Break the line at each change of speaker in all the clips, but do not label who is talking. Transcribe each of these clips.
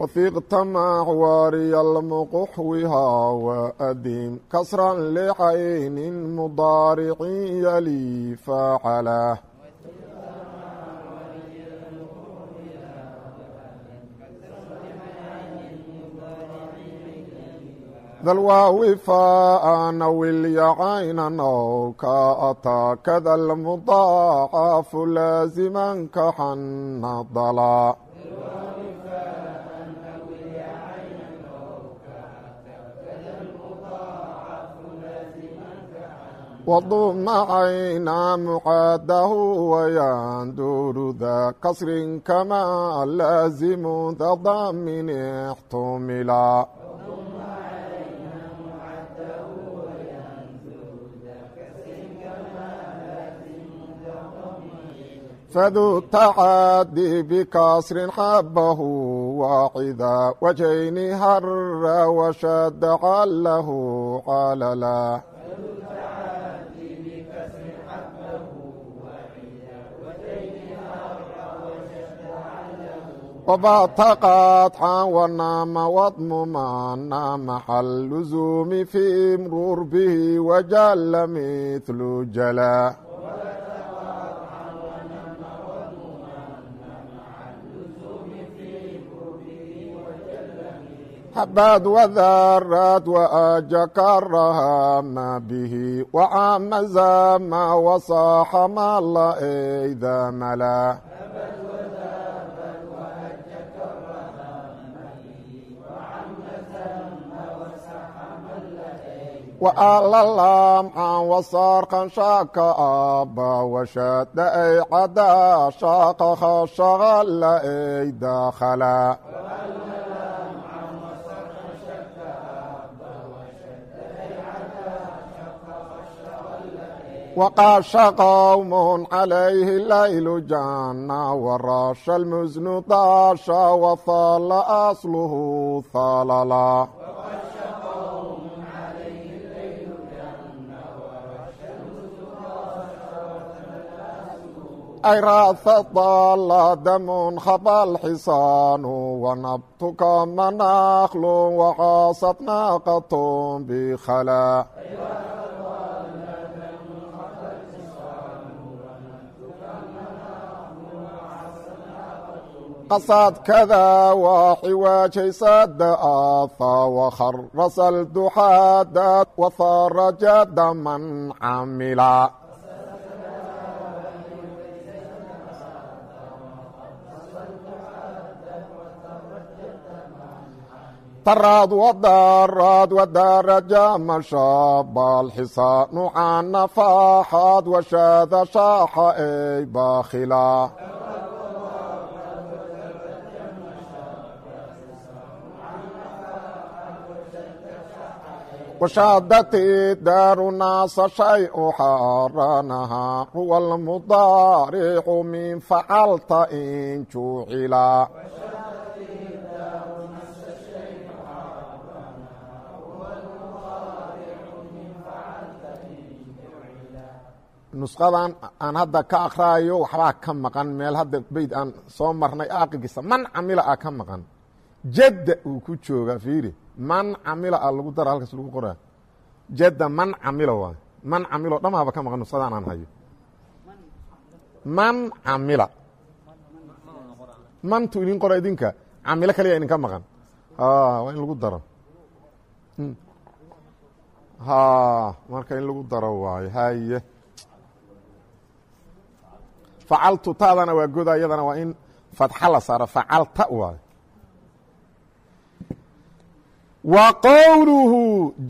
وثiqtmع wاry المqxوها وأdيم كسرا لعyn مضاaرع يلي فاعله dlwaawi faanawilyacayn ow ka ataa kada lmudaacafu laaziman kaxanadala wadumacayna mucaadahu wayanduuru da kasrin kama laazimu dadamin اxtumila fdu tacadi bkasri xabahu waaxida wajayni hara washadaca lahu calala wbataqadxan wanaama wadmumana maxal luzumi fi mrur bihi wajala mithlu jala xbaad wdaraad waaja karahama bihi wacamaza ma wasaaxa ma la eyda mala walalamcan wasaarkan shaaka aba washada ay cada shaaqaha shaqala ey dakhala wqaasha qowm calayhi laylu janna waraasha lmusnu daasha wahalla asluhu halala ay raatha dala damun khabal xisaanu wanabtuka manaklu waqaasad naaqatum bikhala qasad kada waa xiwaajaysada aatha wakharasa lduxaada waharajada man camila taraad wdaraad wadaraja mashaabal xisaanu canafaaxaad washaada shaaxa ey baakhila. Washadati daaru naasa shay-u xaaranahaa huwa lmudaaricu min facalta in juucila nusqadan aan hadda ka akraayo waxbaa ka maqan. Meel hadda beyd aan soo marnay aqilkiisa man camila a ka maqan? Jadda uu ku jooga fiiri. Man camila a lagu dara halkaas lagu qoraa. Jadda man camila waay man camilo dhamaaba ka maqan nusqadaan aan hayo. Man camila. Mantu idin qora idinka camilo kaliya idinka maqan. Waa in lagu daro. Marka in lagu daro waayo haye facaltu taadana waa goda iyadana waa in fatxa la saaro. Facalta waayo wa qowluhu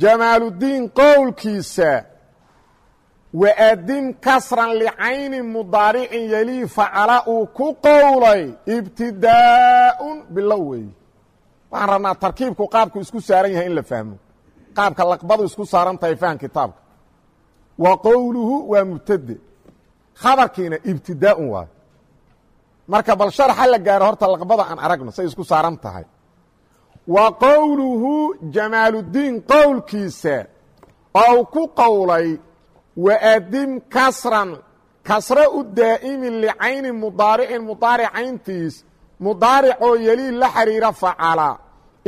jamaaludiin qowlkiisa waadim kasran licayni mudaaricin yelii facala uu ku qowlay ibtidaa'un bilow weeye waxaan rabnaa tarkiibku qaabku isku saaran yahay in la fahmo. Qaabka laqbadu isku saaran tahay faham kitaabka. Wa qowluhu waa mubtade khabarkiina ibtidaa'un waay marka bal sharxa la gaaro horta laqbada aan aragno say isku saaran tahay. Wa qowluhu jamaaluddiin qowlkiisa oo ku qowlay waadim kasran kasre u daa'imi licayni mudaaricin mudaaricayntiis mudaaricoo yelii la xiriira facala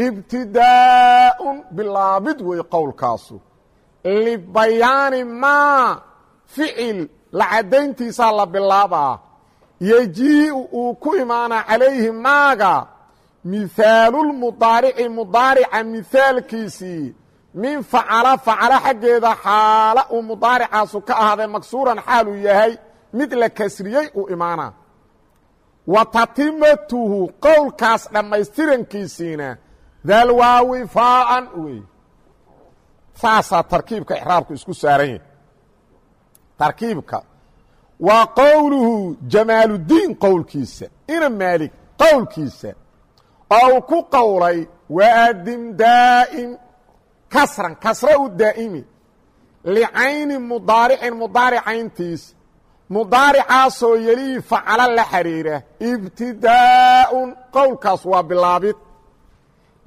ibtidaa'un bilaabid wey qowlkaasu. Libayaani maa ficil la caddayntiisaa la bilaabaa. Yejii'u uu ku imaanaa calayhi maaga mihaalulmudaarici mudaarica mihaalkiisii min facala facala xaggeeda xaala uu mudaaricaasu ka ahaaday maksuuran xaaluu yahay mid la kasriyey uu imaanaa. Wa tatimatuhu qowlkaas dhammaystirankiisiina dalwaawi faaan wey saasaa tarkiibka exraabku isku saaran yahay tarkiibka waa qowluhu jamaaluddiin qowlkiisa ina maalig qowlkiisa oo uu ku qowlay waadim daa'im kasran kasre u daa'imi licayni mudaaricin mudaaricayntiis mudaaricaasoo yelii facala la xiriira ibtidaa'un qowlkaas waa bilaabid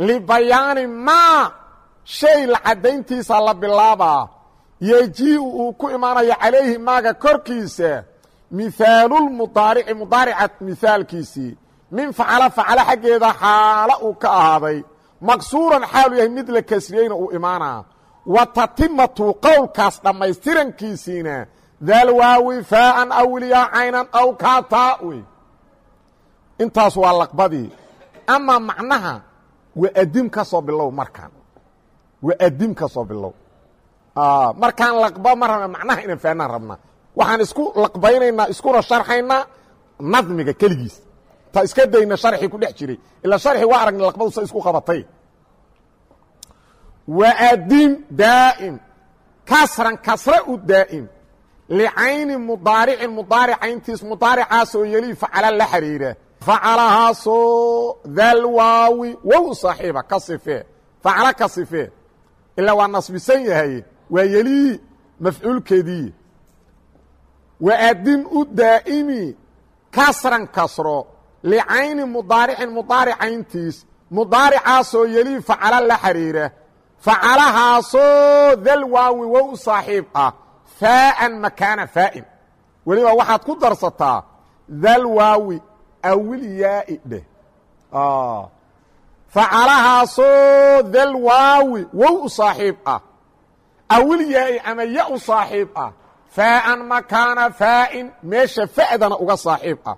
libayaani maa shay la caddayntiisa la bilaabaa yejii'u uu ku imaanayo calayhi maaga korkiisa mihaalulmudaarici mudaarica mihaalkiisii min facala facala xaggeeda xaala uu ka ahaaday. Maksuuran xaalu yahay mid la kasriyeyna uu imaanaa. Wa tatimatu qowlkaas dhammaystirankiisiina dalwaawi faaan awliyaa caynan aw kaataa wey intaas waa laqbadii. Amaa macnaha waadim ka soo bilow markaan. Waadim ka soo bilow markaan laqba ma rabna macnaha inaan fahnaan rabnaa waxaan isku laqbaynaynaa iskuna sharxaynaa nadmiga keligiis. Ta iska dayna sharxii ku dhex jiray. Ilaa sharxi waa aragna laqbadu sa isku qabatay. Waadim daa'im. Kasran kasre u daa'im. Licayni mudaaricin mudaaricayntiis mudaaricaasoo yelii facala la xiriira. Facalahaasoo dalwaawi wow saaxiiba ka sifee. Facala ka sifee. Ilaa waa nasbisan yahay waa yelii mafcuulkeedii waadim u daa'imi kasran kasro licayni mudaaricin mudaaricayntiis mudaaricaasoo yelii facala la xiriira. Facalahaasoo dalwaawi wow saaxiib ah. Faaan makaana faa'in. Weliba waxaad ku darsataa dalwaawi awilyaai dheh. Facalahaasoo dalwaawi wow u saaxiib ah awilyaai ama ya u saaxiib ah faaan makaana faa'in meesha fa'dana uga saaxiib ah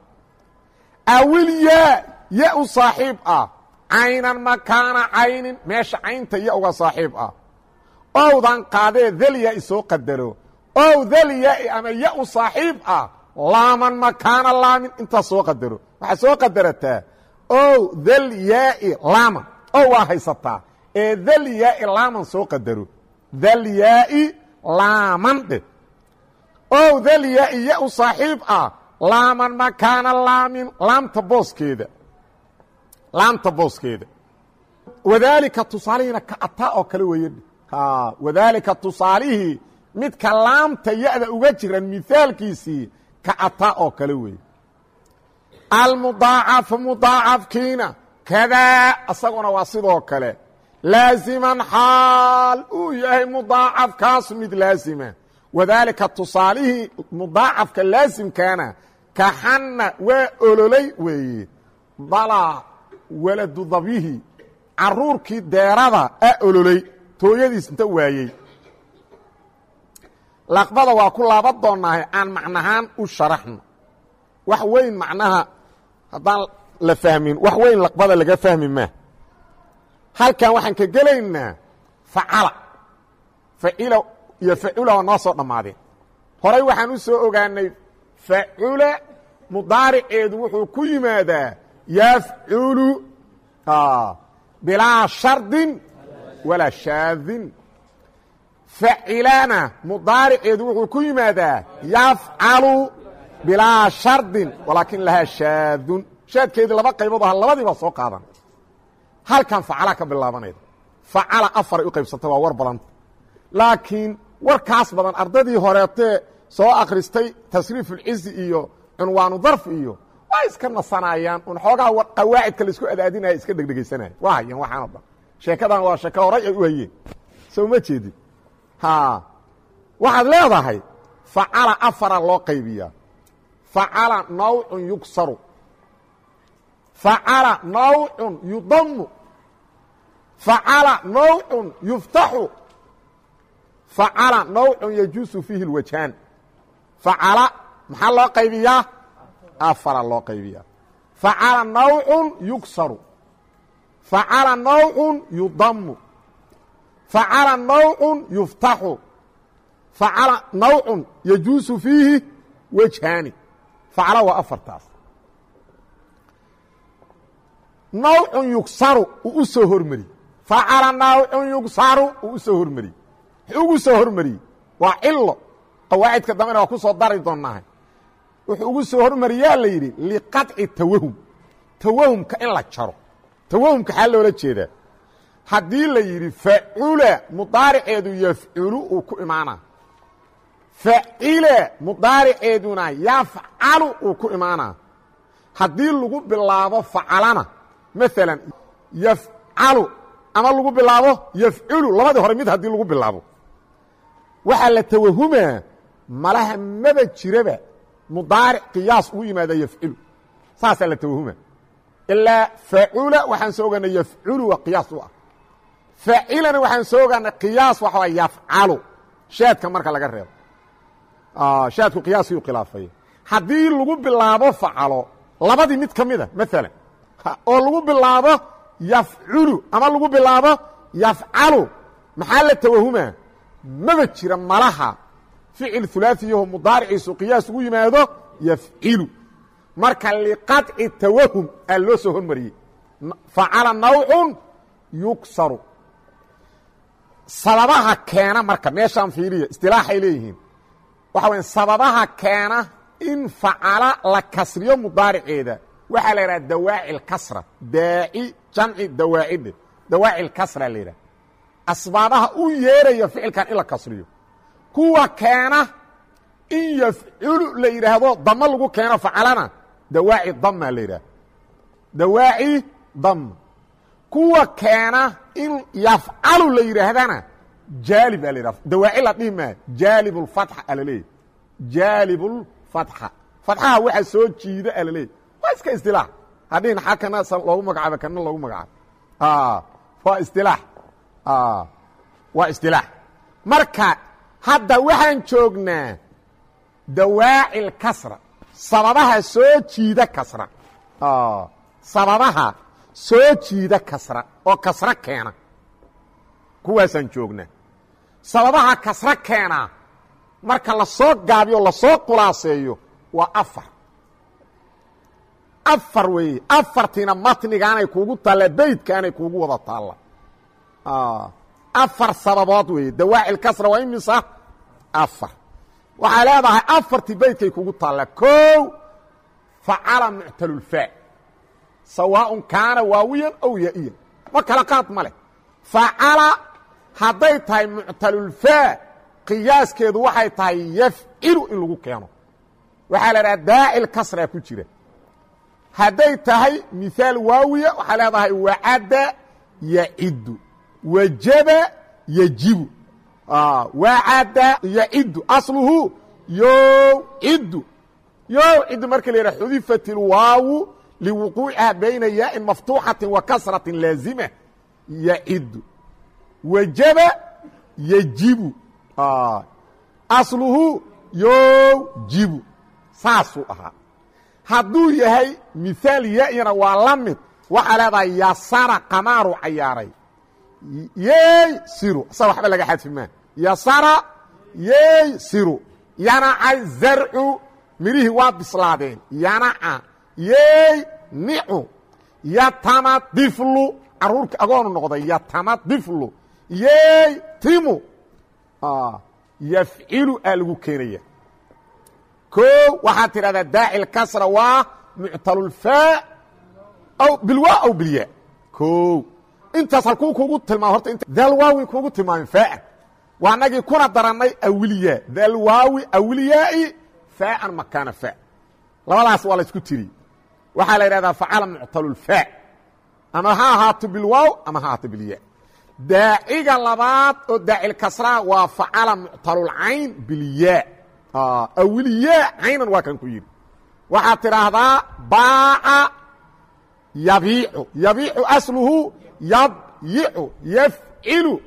awilyaa ya u saaxiib ah caynan makaana caynin meesha caynta ya uga saaxiib ah owdan qaadee dalyaa-i soo qadaro ow dalyaa-i ama ya u saaxiib ah laaman makaana laamin intaas soo qadaro waxaad soo qadarataa ow dalyaa-i laaman ow waa haysataa ee dalyaa-i laaman soo qadaro dalyaa-i laaman dheh ow dalyaa-i ya u saaxiib ah laaman makaana laamin laamta booskeeda. Laamta booskeeda. Wadaalika tusaalihiina ka ataa oo kale weeye wadaalika tusaalihii midka laamta ya-da uga jiran mihaalkiisii ka ataa oo kale weeye almudaacafu mudaacafkiina kadaa asaguna waa sidoo kale laaziman xaal uu yahay mudaacafkaasu mid laazima wadaalika tusaalihii mudaacafka laasimkaana kaxanna waa ololay weeye dalaa waladu dabyihi caruurkii deerada a ololay tooyadiis inta waayey laqbada waa ku laaban doonaahay aan macnahaan u sharaxno wax weyn macnaha haddaan la fahmin wax weyn laqbada laga fahmi maa halkan waxaan ka gelaynaa facala. Facila iyo facula waa noo soo dhammaadeen. Horay waxaan u soo ogaanay facula mudaariceedu wuxuu ku yimaadaa yafculu bilaa shardin walaa shaadin. Facilana mudaariceedu wuxuu ku yimaadaa yafcalu bilaa shardin walaakin lahaa shaadun. Shaadkeedii laba qaybood aha labadiibaa soo qaadan halkan facala ka bilaabanayda facala afaray u qaybsantay waa war badanta laakiin warkaas badan ardadii horeetee soo akhristay tasriifulcizi iyo cunwaanu darf iyo waa iska nasanayaan. Un xoogaa qawaacidka la isku adaadinaya iska dhegdhegaysanaya waa hayeen waxaanoo dhan sheekadan waa sheeko horay ay u hayeen. Soo ma jeedid ha waxaad leedahay facala afara loo qaybiyaa. Facala nawcun yugsaru facala nawcun yudamu facala nawcun yuftaxu facala nawcun yajuusu fiihi اlwajhaan facala maxaa loo qaybiyaa afara loo qaybiyaa facala nawcun yugsaru facala nawcun yudamu facala nawcun yuftaxu facala nawcun yajuusu fiihi wajhaani facala waa afartaas nawcun yugsaru uu u soo facala nawcun yugsaru uu u soo hormariyey wuxuu ugu soo hormariyey waa cilo qawaacidka dambena waa ku soo dari doonaaha wuxuu ugu soo hormariyaa la yidhi liqaطci tawahum tawahumka in la jaro tawahumka xaa loola jeedaa haddii la yidhi facula mudaariceedu yafculu uu ku imaanaa facile mudaariceeduna yafcalu uu ku imaanaa haddii lagu bilaabo facalana maalan yafcalu ama lagu bilaabo yafculu labadii hore mid haddii lagu bilaabo. Waxaa la tawahumaa malaha maba jiraba mudaaric qiyaas ugu yimaada yafcilu. Saasaa la tawahuma. Ilaa facula waxaan soo ogaanay yafculu waa qiyaas u ah. Facilana waxaan soo ogaanay qiyaas waxa waa yafcalu. Shaadka marka laga reebo. Shaadku qiyaaskii u khilaafay. Haddii lagu bilaabo facalo labadii mid ka mida maalan oo lagu bilaabo yafculu ama lagu bilaabo yafcalu maxaa la tawahumaa maba jira malaha. Ficil ulaaiyaho mudaariciisu qiyaas ugu yimaado yafcilu marka liqaطci tawahum aa loo soo hormariyey. Facala nawcun yugsaru sababaha keena marka meeshaan fiiriya istilaaxay leeyihiin. Waxa waya sababaha keena in facala la kasriyo mudaariceeda. Waxaa la yidhaha dawaaci اlkasra daaci jamci dawaacide dawaacil kasra la yidhaha. Asbaabaha u yeeraya ficilkan in la kasriyo. Kuwa keena in yafculu la yidhaahdo dama lagu keeno facalana dawaaci dama la yidhaha. Dawaaci dama kuwa keena in yafcalu la yidhaahdana jaalib a la yidhahda dawaaci la dhihi maayo jaalib اlfatxa a la jaalib اlfatxa fatxaha waxaa soo jiida a la waa iska istilaax hadhihin xaa kana loogu magacaabo kana loogu magacaabo waa istilaax waa istilaax marka hadda waxaan joognaa dawaaci اlkasra sababaha soo jiida kasra. Sababaha soo jiida kasra oo kasro keena. Kuwaasaan joognaa. Sababaha kasro keenaa marka la soo gaabiyo la soo khulaaseeyo waa afar afar weeye afartiina matnigaanay kuugu taalla beydkaanay kuugu wada taalla. Afar sababood weeye dawaaci lkasra waa imisa afar. Waxaa leedahay afartii beydkay kugu taalla. Kow facala muctalulfaa sawaaءun kaana waawiyan ow ya'iyan. Ma kala qaad ma leh. Facala hadday tahay muctalulfaa qiyaaskeedu waxay tahay yafcilu in lagu keeno. Waxaa la dhaha daacil kasraa ku jira hadday tahay miثaal waawiya waxaa leedahay wacada yacidu wajaba yajibu. Wacada yacidu asluhu yowcidu yowcidu marka la yidhaha xudifat اlwaawu liwuquuciha bayna yaa'in maftuuxati wa kasrati laazima. Yacidu wajaba yajibu. Asluhu yowjibu saasuu ahaa hadduu yahay miثaal ya'yana waa la mid. Waxaa leedahay yasara qamaaru cayaaray. Yey siru. Sa waxba laga xadfi maa yasara yey siru. Yanaca zarcu. Midhihii waa bislaadeen. Yanaca yey nicu. Yatama diflu. Caruurka agoonu noqday yatama diflu. Yey timu. Yafcilu aa lagu keenaya ko waxaad tidhahdaa daaci lkasra waa muctalulfaa aw bilwa aw bilya ko intaas halkuu kugu tilmaam horta dalwaawi kugu tilmaamin faaan waa nagii kuna darannay awilya dalwaawi awilyaai faaan makaana fa labadaas waa la isku tiri. Waxaa la yidhahdaa facala muctalulfaa ama ha ahaato bilwaaw ama ha ahaato bilya daaciga labaad oo daacilkasraa waa facala muctalulcayn bilyaa awilyaa caynan waa kan ku yidhi waxaad tidhaahdaa baaca yabiicu yabiicu asluhu yabyicu yafcilu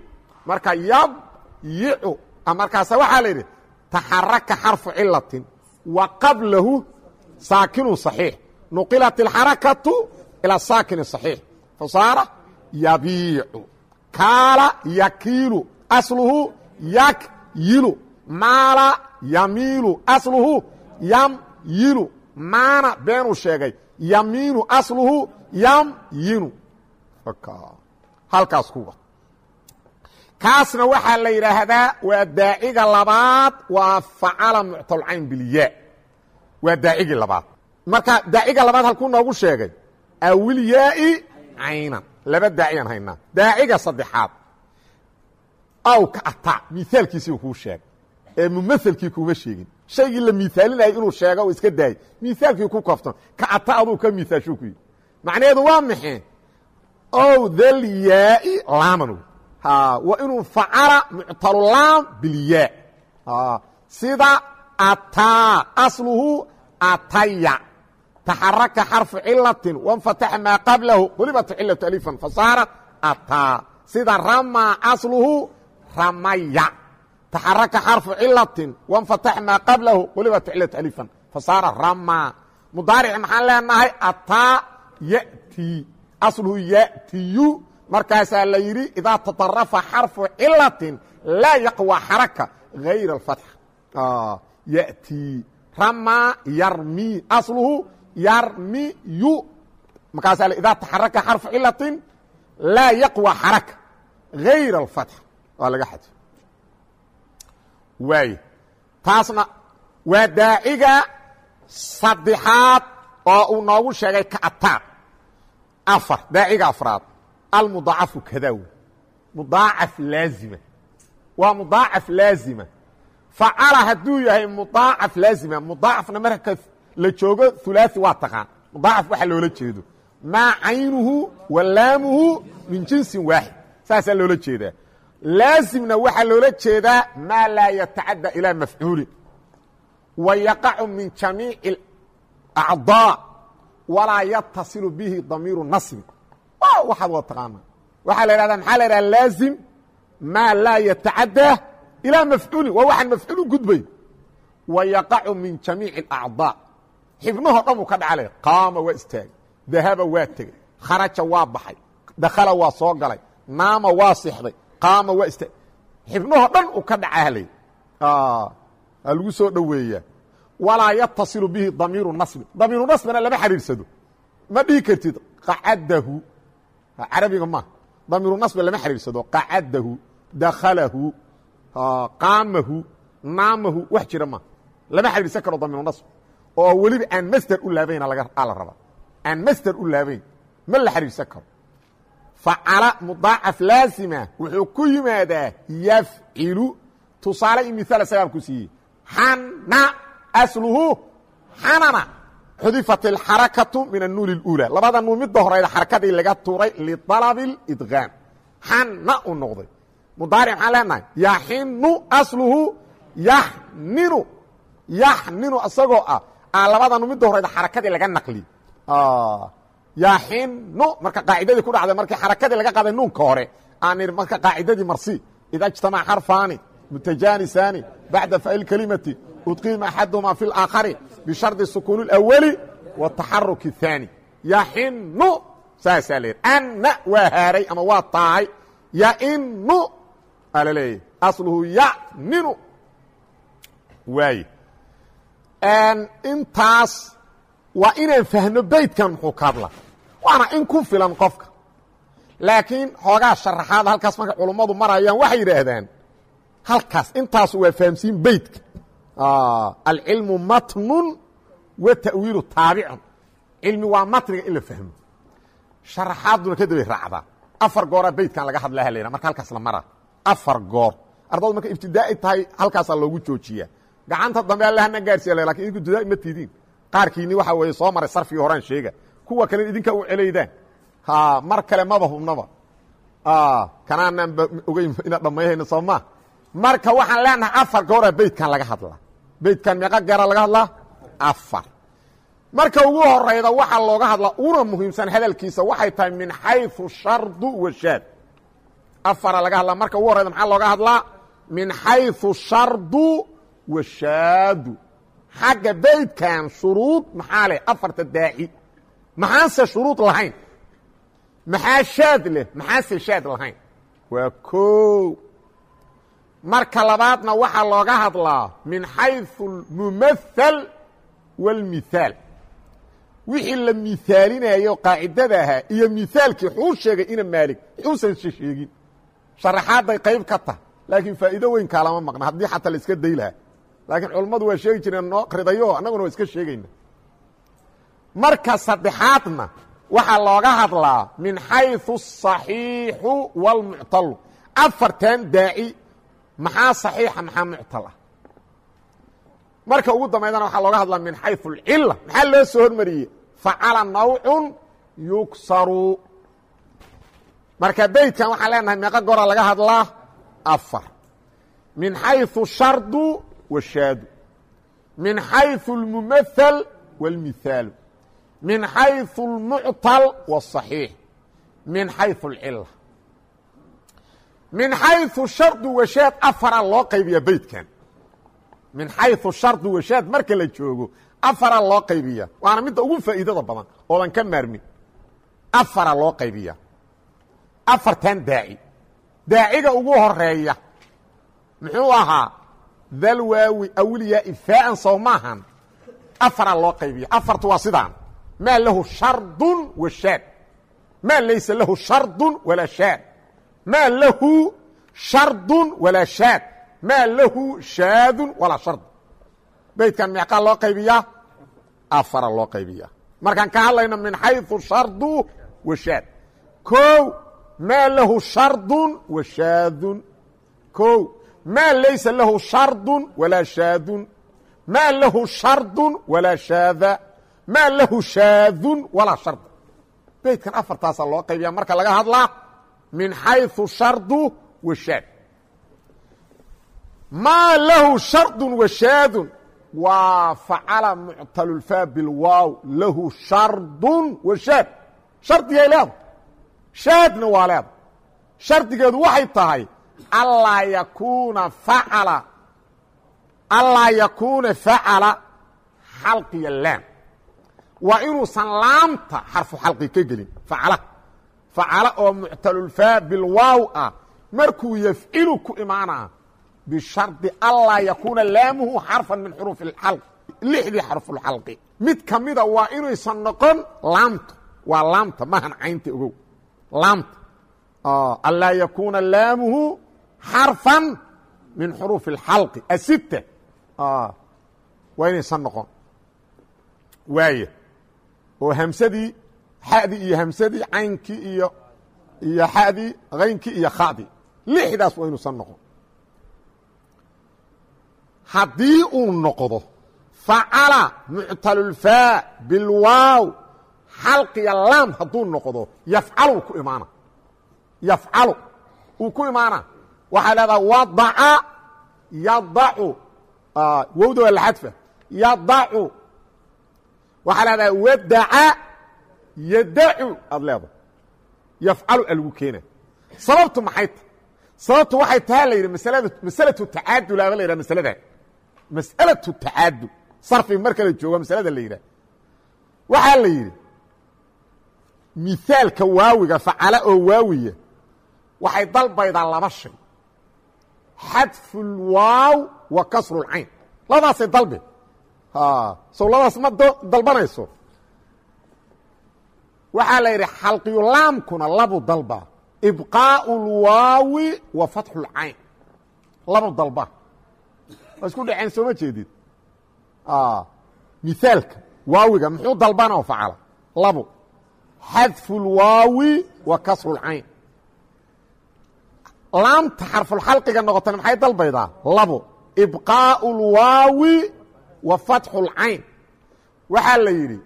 marka yabyicu markaasa waxaa la yidhi taxaraka xarfu cilatin wa qablahu saakinu صaxiix nuqilat اlxarakatu ilى saakini صaxiix fasaara yabiicu kaala yakiilu asluhu yakyilu maala yamiilu asluhu yamyilu maana beenuu sheegay yamiinu asluhu yamyinu halkaas kuwa kaasna waxaa la yidhaahdaa waa daaciga labaad waa facala muctalcayn bilyaa waa daacigii labaad. Marka daaciga labaad halkuu noogu sheegay awilyaai caynan. Laba daaciyaan haynaa daaciga saddexaad. Aw ka ata miaalkiisiiu kuu sheegay ee mumaelkii kuuma sheegin. Shaygii la miaalinayo inuu sheego o iska daayay. Miaalkii ku kaftan ka ata aduu ka miaashuu ku yidhi. Macnaheedu waa maxe ow dalyaai laaman waa inuu facala muctalulaam bilyaa sida ataa asluhu ataya. Taxaraka xarfu cilatin wanfataxa maa qablahu. Qulibat cilatu alifan fasaarat ataa. Sida rama asluhu ramaya taxaraka xarfu cilatin wanfataxa maa qablahu qulibat cilatu alifan fasaara rama mudaarici maxaan leenahay ataa yati asluhu yatiyu markaasaa la yidhi idaa taطarafa xarfu cilatin laa yaqwى xaraka غayr اfatx yأti rama yarmi asluhu yarmiyu markaasaa idaa taxaraka xarfu cilatin laa yaqwى xaraka غayr اfatx waa laga xadf waay taasna waa daaciga saddexaad oo uu noogu sheegay ka ataar afar daaciga afraad. Almudaacafu kadaa wey mudaacaf laazima. Waa mudaacaf laazima. Facala hadduu yahay mudaacaf laazima mudaacafna marka la joogo hulaaثi waa taqaan. Mudaacaf waxa loola jeedo. Maa caynuhu wa laamuhu min jinsin waaxid saasaa loola jeedaa laazimna waxaa loola jeedaa maa laa yatacadda ilaa mafcuulin wa min jamiici acdaa walaa yatasilu bihi damiiru nasbi waxaad waa taqaanaa. Waxaa la dhahdaa maxaa la dhahda laazim? Maa laa yatacaddaa ilaa mafcuulin waa waxaan mafcuulu gudbayn. Wa min jamiici acdaa. Xibnahoo dhan uu ka dhacalay qaama waa istaagay dahaba waa tegey kharaja waa baxay dakhala waa soo galay naama waa sixday qaama waa istaagay xibnahoo dhan uu ka dhaca halay ha lagu soo dhoweeyaa walaa yatasilu bihi damiiru nasbi. Damiiru nasbina lama xariirsado ma dhihi kartid qacadahu. Carabiga ma damiiru nasbi lama xariirsado qacadahu dakhalahu qaamahu naamahu wax jira ma. Lama xariirsan karo damiiru nasb. Oo weliba aan masder u laabayna la rabaa. Aan masder u laabayn ma la xariirsan karo facala mudaacaf laazima wuxuu ku yimaadaa yafcilu tusaale i miaal isagaan ku siiyey xana asluhu xanana xudifat اxarakatu min anuun اuulى labada nuun midda horeyda xarakadii laga tuuray liطalab اidgaam xana u noqday mudaaric maxaan leenahay yaxinu asluhu yaxninu yaxninu isagoo ah a labada nuun midda horeyda xarakadii laga naqli yaxinu marka qaacidadii ku dhacday markii xarakadii laga qaday nuunka hore aan idhi marka qaacidadii marsi ida اجtamac xarfaani mutajaanisani bacda fail kelimati udqima axaduhuma fi اlaakhari bishardi sukuun اlawali wataxaruki الثaani yaxinu saasaa la yidhi anna waa haaray ama waa taahay yainu aa la leeyahy asluhu yaninu waaye intaas waa inaan fahno beydkan muxuu ka hadla waana in ku filan qofka. Laakiin xoogaa sharaxaad halkaas marka culummadu marayaan waxay yidhaahdaan halkaas intaas waa fahamsiin beytka alcilmu matnun wa ta'wiilu taabicun cilmi waa matniga in la fahmo. Sharaxaaduna kadibay raacdaa. Afar gooraa beytkan laga hadlaa halayna marka halkaas la maraa. Afar goor. Ardadu marka ibtidaa'i tahay halkaasaa loogu joojiyaa. Gacanta dambe alle hana gaarsiya laakiin idinku ibtidaa'i ma tidiin qaarkiini waxa weeye soo maray sarfigii horaan sheega. Kuwa kalen idinka u celaydaan mar kale maba hubnaba kanaanaan ba ogeyn inaad dhammayhayno soo ma marka waxaan leenahay afar gooraa beytkan laga hadlaa. Beytkan meeqa gaara laga hadlaa? Afar. Marka ugu horayda waxaa looga hadlaa una muhiimsan hadalkiisa waxay tahay min xayثu shardu washaad afara laga hadlaa marka ugu horayda maxaa looga hadlaa? Min xayثu shardu washaadu xagga beytkan shuruud maxaa leh afarta daaci maxaanse shuruud lahayn maxaa shaad leh maxaase shaad lahayn waa ko marka labaadna waxaa looga hadlaa min xayثu اlmumaثal wاlmithaal wixii la miaalinayo qaacidada ahaa iyo miaalkii xuu sheegay ina maalig xuusan sheegin sharaxaaday qayb ka tah laakiin faa'iido weyn kaalama maqna haddii xataa la iska day lahaa laakiin culammadu waa sheegi jireen noo kridayo annaguna waa iska sheegayna marka saddexaadna waxaa looga hadlaa min xayثu الصaxiixu wاlmuctalu afartan daaci maxaa صaxiixa maxaa muctal ah marka ugu dambaydana waxaa looga hadlaa min xayثu اlcila maxaa loo soo hormariyey facala nawcu yugsaru marka beytkan waxaan leenahay meeqa gora laga hadlaa afar min xayثu shardu washaadu min xayثu اlmumaثal wاlmihaalu min xayثu اlmuctal wالصaxiix min xayثu اlcila min xayثu shardu washaad afaraa loo qaybiyaa beytkan min xayثu shardu washaad marka la joogo afaraa loo qaybiya waana midda ugu faa'iidada badan oodan ka maarmin afaraa loo qaybiya afartan daaci daaciga ugu horeeya muxuu ahaa dalwaawi awliyaa faaan sow maahan afaraa loo qaybiya afartu waa sidaan. Maa lahu shardun washaad maa laysa lahu shardun walaa shaad. Maa lahu shardun walaa shaad. Maa lahu shaadun walaa shard. Beytkan meeqaa loo qaybiyaa? Afara loo qaybiya markaan ka hadlayno min xayثu shardu washaad ko maa lahu shardun washaadun ko maa laysa lahu shardun walaa shaadun maa lahu shardun walaa shaada maa lahu shaadun walaa shard beytkan afartaasaa loo qaybiya marka laga hadlaa min xayثu shardu washaad maa lahu shardun washaadun waa facala muctalulfaa bilwaaw lahu shardun washaad shardigay leeda shaadna waa leeda shardigeedu waxay tahay alaa yakuuna facala allaa yakuuna facala xalqiya laam. Waa inuusan laamta xarfu xalqi ka gelin. Facala facala oo muctalulfaa bilwaaw ah. Markuu yafcilu ku imaanaa bishardi allaa yakuuna laamuhu xarfan min xuruufi اxalq lixdii xarfulxalqi mid ka mida waa inaysan noqon laamta waa laamta mahan caynta ogow. Laamta anlaa yakuuna laamuhu xarfan min xuruufi اlxalqi asita waa inaysan noqon waaya oo hamsadii xadii iyo hamsadii caynkii iyo iyo xadii haynkii iyo khadii lixdaas waa inuusan noqon haddii uu noqdo facala muctalulfaa bilwaaw xalqiya laam hadduu noqdo yafcalu ku imaana yafcalu uu ku imaana. Waxaa leedaha wadaca yadacu wowda waa laxadfa yadacu waxaa leedaha wadaca yadacu aad leedahay. Yafcalu algu keena sababtu maxay ta sababtu waxay taha la yidhi maslada masalatu tacaadulaaba la yidhaha masalada. Mas'alatu tacaadul sarfi marka la joogo masalada la yidhah waxaa la yidhi mihaalka waawiga facala oo waawiya waxay dalbaydaa laba shay. Xadfu lwaaw wa kasru lcayn labadaasay dalbe sow labadaas ma dalbanayso. Waxaa la yidhi xalqiyulaamkuna labu dalbaa ibqaau اlwaawi wa fatxu اlcayn laba dalba. Waa isku dhaceen sooma jeedid? Mithaalka waawiga muxuu dalbana oo facala? Labo xadfu lwaawi wa kasru lcayn laamta xarfulxalqiga noqotana maxay dalbaydaa? Labo ibqaau lwaawi wa fatxu lcayn waxaa la yidhi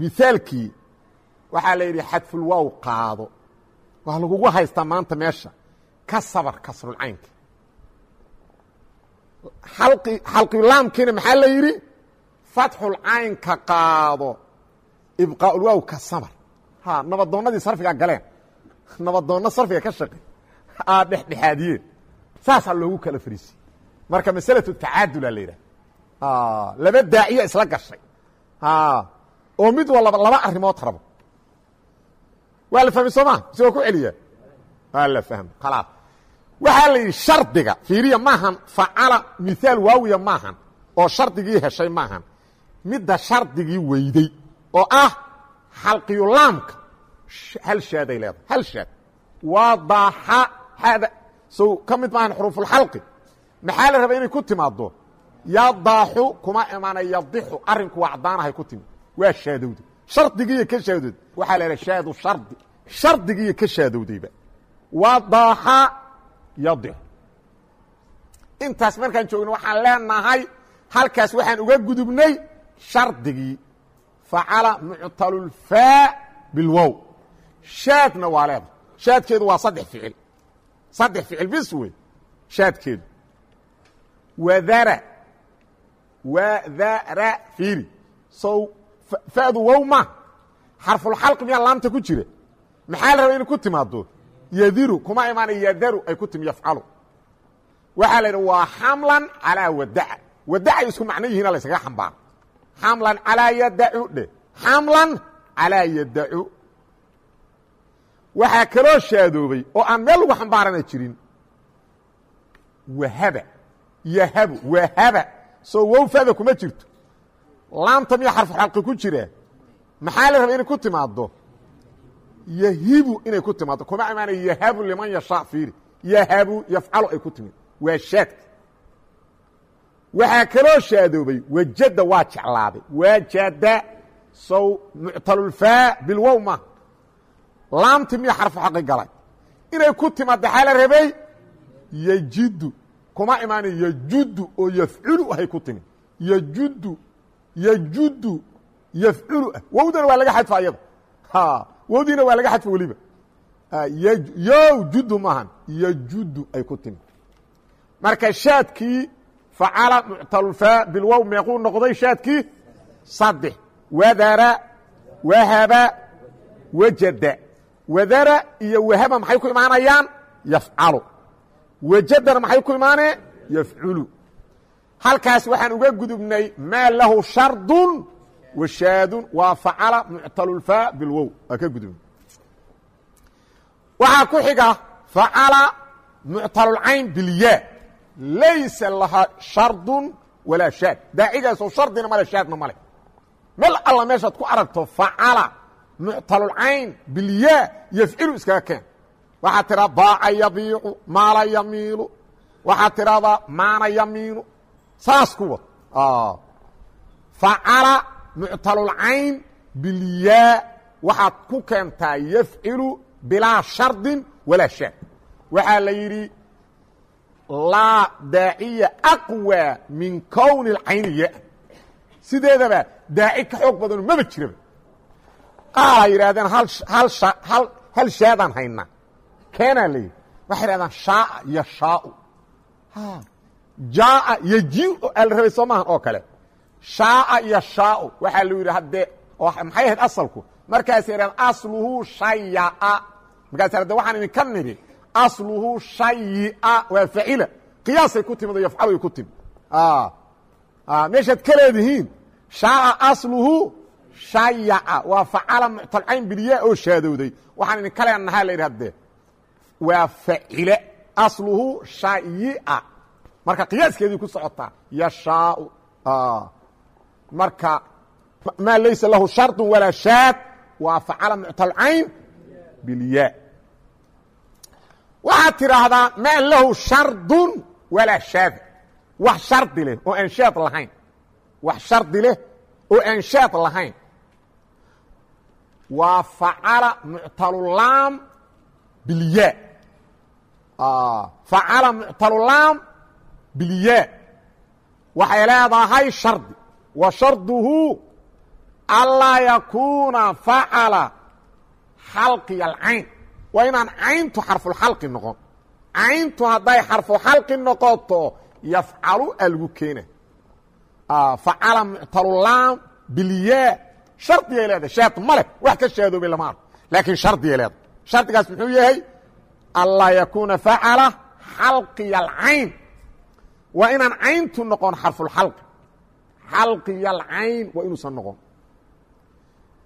mithaalkii waxaa la yidhi xadfulwaaw qaado. Waa lagugu haystaa maanta meesha. Ka sabar kasrulcaynka xalqilaamkiina maxaa la yidhi? Fatxulcaynka qaado. Ibqaaulwaaw ka sabar. Ha nabadoonnadii sarfigaa galeen. Nabadoonno sarfiga ka shaqey aa dhexdhexaadiyeen saasaa loogu kala fariisiyey marka masalatu tacaadula la yidhaha laba daaciya isla gashay. Oo mid walaba laba arrimood rabo waa la fahmay soo maa mise waa ku celiya? Waa la fahmay khalaas waxaa la yidhi shardiga fiiriya maahan facala mihaal waawiya maahan oo shardigii heshay maahan midda shardigii weyday oo ah xalqiyulaamka hal shaaday leedahay. Hal shaad. Waa xaada sow ka mid maahan xuruufulxalqi maxaa la rabaa inay ku timaaddo? Yadaaxu kuma imaana yadixu arrinku waa caddaanahay ku timid waa shaadowday. Shardigiiyo ka shaadowday. Waxaa la idhaha shaadu shardi. Shardigiiyo ka shaadowdayba. Waa daaxa yadix intaas markaan joogno waxaan leenahay halkaas waxaan uga gudubnay shardigii facala muctalulfaa bilwow shaadna waa leedahay. Shaadkeedu waa saddex ficil saddex ficil bis wey shaadkeedu wadara wadara fiiri sow fadu wow ma xarfulxalqi miyaa laamta ku jira maxaa la raba inay ku timaado yadiru kuma imaana yadaru ay ku timi yafcalu waxaa la yidhi waa xamlan calaa wadaca wadacay isku macno yihiina laysaga xambaaro xamlan calaa yadacu dheh xamlan calaa yadacu waxaa kaloo shaadoobay oo aan meel lagu xambaarana jirin. Wahaba yahabu wahaba. Soo wow fada kuma jirto. Laamta miya xarfuxalqi ku jira. Maxaa la raba inay ku timaaddo? Yahibu inay ku timaaddo. Kuma imaana yahabu liman yashaa fiiri. Yahabu yafcalu ay ku timid. Waa shaadka waxaa kaloo shaadoobay wajada waa jeclaaday. Wajada sow muctalulfaa bilwow ma laamti miya xarfu xaqi galay. Inay ku timaadda xaa la rabay yejidu kuma imaana yejudu oo yafculu ahay ku timid yejudu yejudu yafculu ah. Wowdana waa laga xadfa ayada wowdiina waa laga xadfa weliba. Yowjudu maahan yejudu ay ku timid marka shaadkii facala muctalulfaa bilwow meequu noqday shaadkii saddex wadara wahaba wajada wadara iyo wahaba maxay ku imaanayaan? Yafcalu. Wajadana maxay ku imaaneen yafculu. Halkaas waxaan uga gudubnay maa lahu shardun washaadun waa facala muctalulfaa bilwow waa ka gudubnay. Waxaa ku xiga facala muctalulcayn bilyaa laysa laha shardun walaa shaad. Daacigaasoo shardina male shaadna male mel alla meeshaad ku aragto facala muctalulcayn bilyaa yafcilu iskaga keen. Waxaad tidhaa baaca yabiicu maala yamiilu. Waxaad tidhahdaa maana yamiinu. Saas ku wad. Facala muctalulcayn bilyaa waxaad ku keentaa yafcilu bilaa shardin walaa shaad. Waxaa la yidhi laa daaciya aqwى min kowni اlcayni ya sideedaba daaci ka xoog badano maba jiraba qaala yidhahdeen hal shaadaan haynaa keenaa la yidhi waxay yidhahdaan shaaa yashaau jaaa yajiu ala rabay soo oo kale. Shaaa yashaau waxaa lu yidhi haddee maxay ahayd asalku? Markaasay yidhahdeen asluhu shayaa markaas hadde waxaan idinka nidhi asluhu shayia waa facila qiyaasay ku timid oo yafcalu ay ku timid. Meeshaad ka leedihiin asluhu shayaca waa facala muctalcayn bilyaa oo shaadowday waxaan idinka leenahaa la yidhi haddee waa facile asluhu shayia marka qiyaaskeedii ku socotaa yashaau marka maa laysa lahu shardu walaa shaad waa facala muctalcayn bilyaa waxaad tidhaahdaa maa lahu shardun walaa shaad. Wax shardi leh oo aan shaad lahayn. Wax shardi leh oo aan shaad lahayn waa facala muctalulaam bilyaa facala muctalulaam bilyaa waxay leedahay shardi wa sharduhu anlaa yakuuna facala xalqiya alcayn waa inaan cayntu xarfulxalqi noqon cayntu hadday xarfuxalqi noqoto yafcalu aa lagu keena facala muctalulaam bilyaa shardigay leedahay shaad ma leh wax ka shaadoobay lama arko laakiin shardigay leedahay shardigaas muxuu yahay? Anlaa yakuuna facala xalqiya alcayn waa inaan cayntu noqon xarfulxalqi xalqiya alcayn waa inuusan noqon.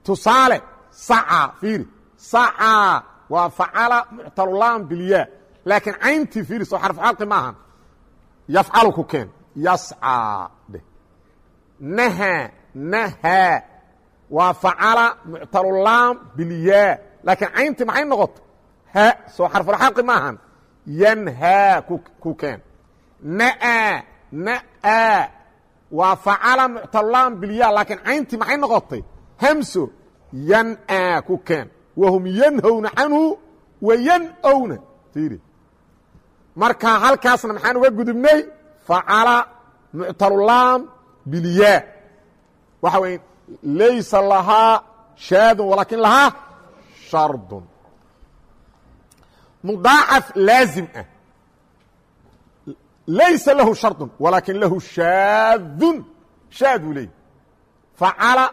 Tusaale sacaa fiiri. Sacaa waa facala muctalulaam bilyaa laakiin cayntii fiiri soo xarfuxalqi ma ahan. Yafcalu ku keen yascaa dheh. Nahaa nahaa waa facala muctalulaam bilyaa laakiin cayntii maxay noqoto ha soo xarfulxalqi ma ahan yanhaa ku keen. Na'aa na'aa waa facala muctalulaam bilyaa laakiin cayntii maxay noqotay? Hamso yan'aa ku keen. Wahum yanhowna canhu wa yanowna fiiri marka halkaasna maxaan uga gudubnay facala muctalulaam bilyaa waxa wey laysa lahaa shaadun walaakin lahaa shardun mudaacaf laazim ah laysa lahu shardun walaakin lahu shaadun shaad uu leeyay facala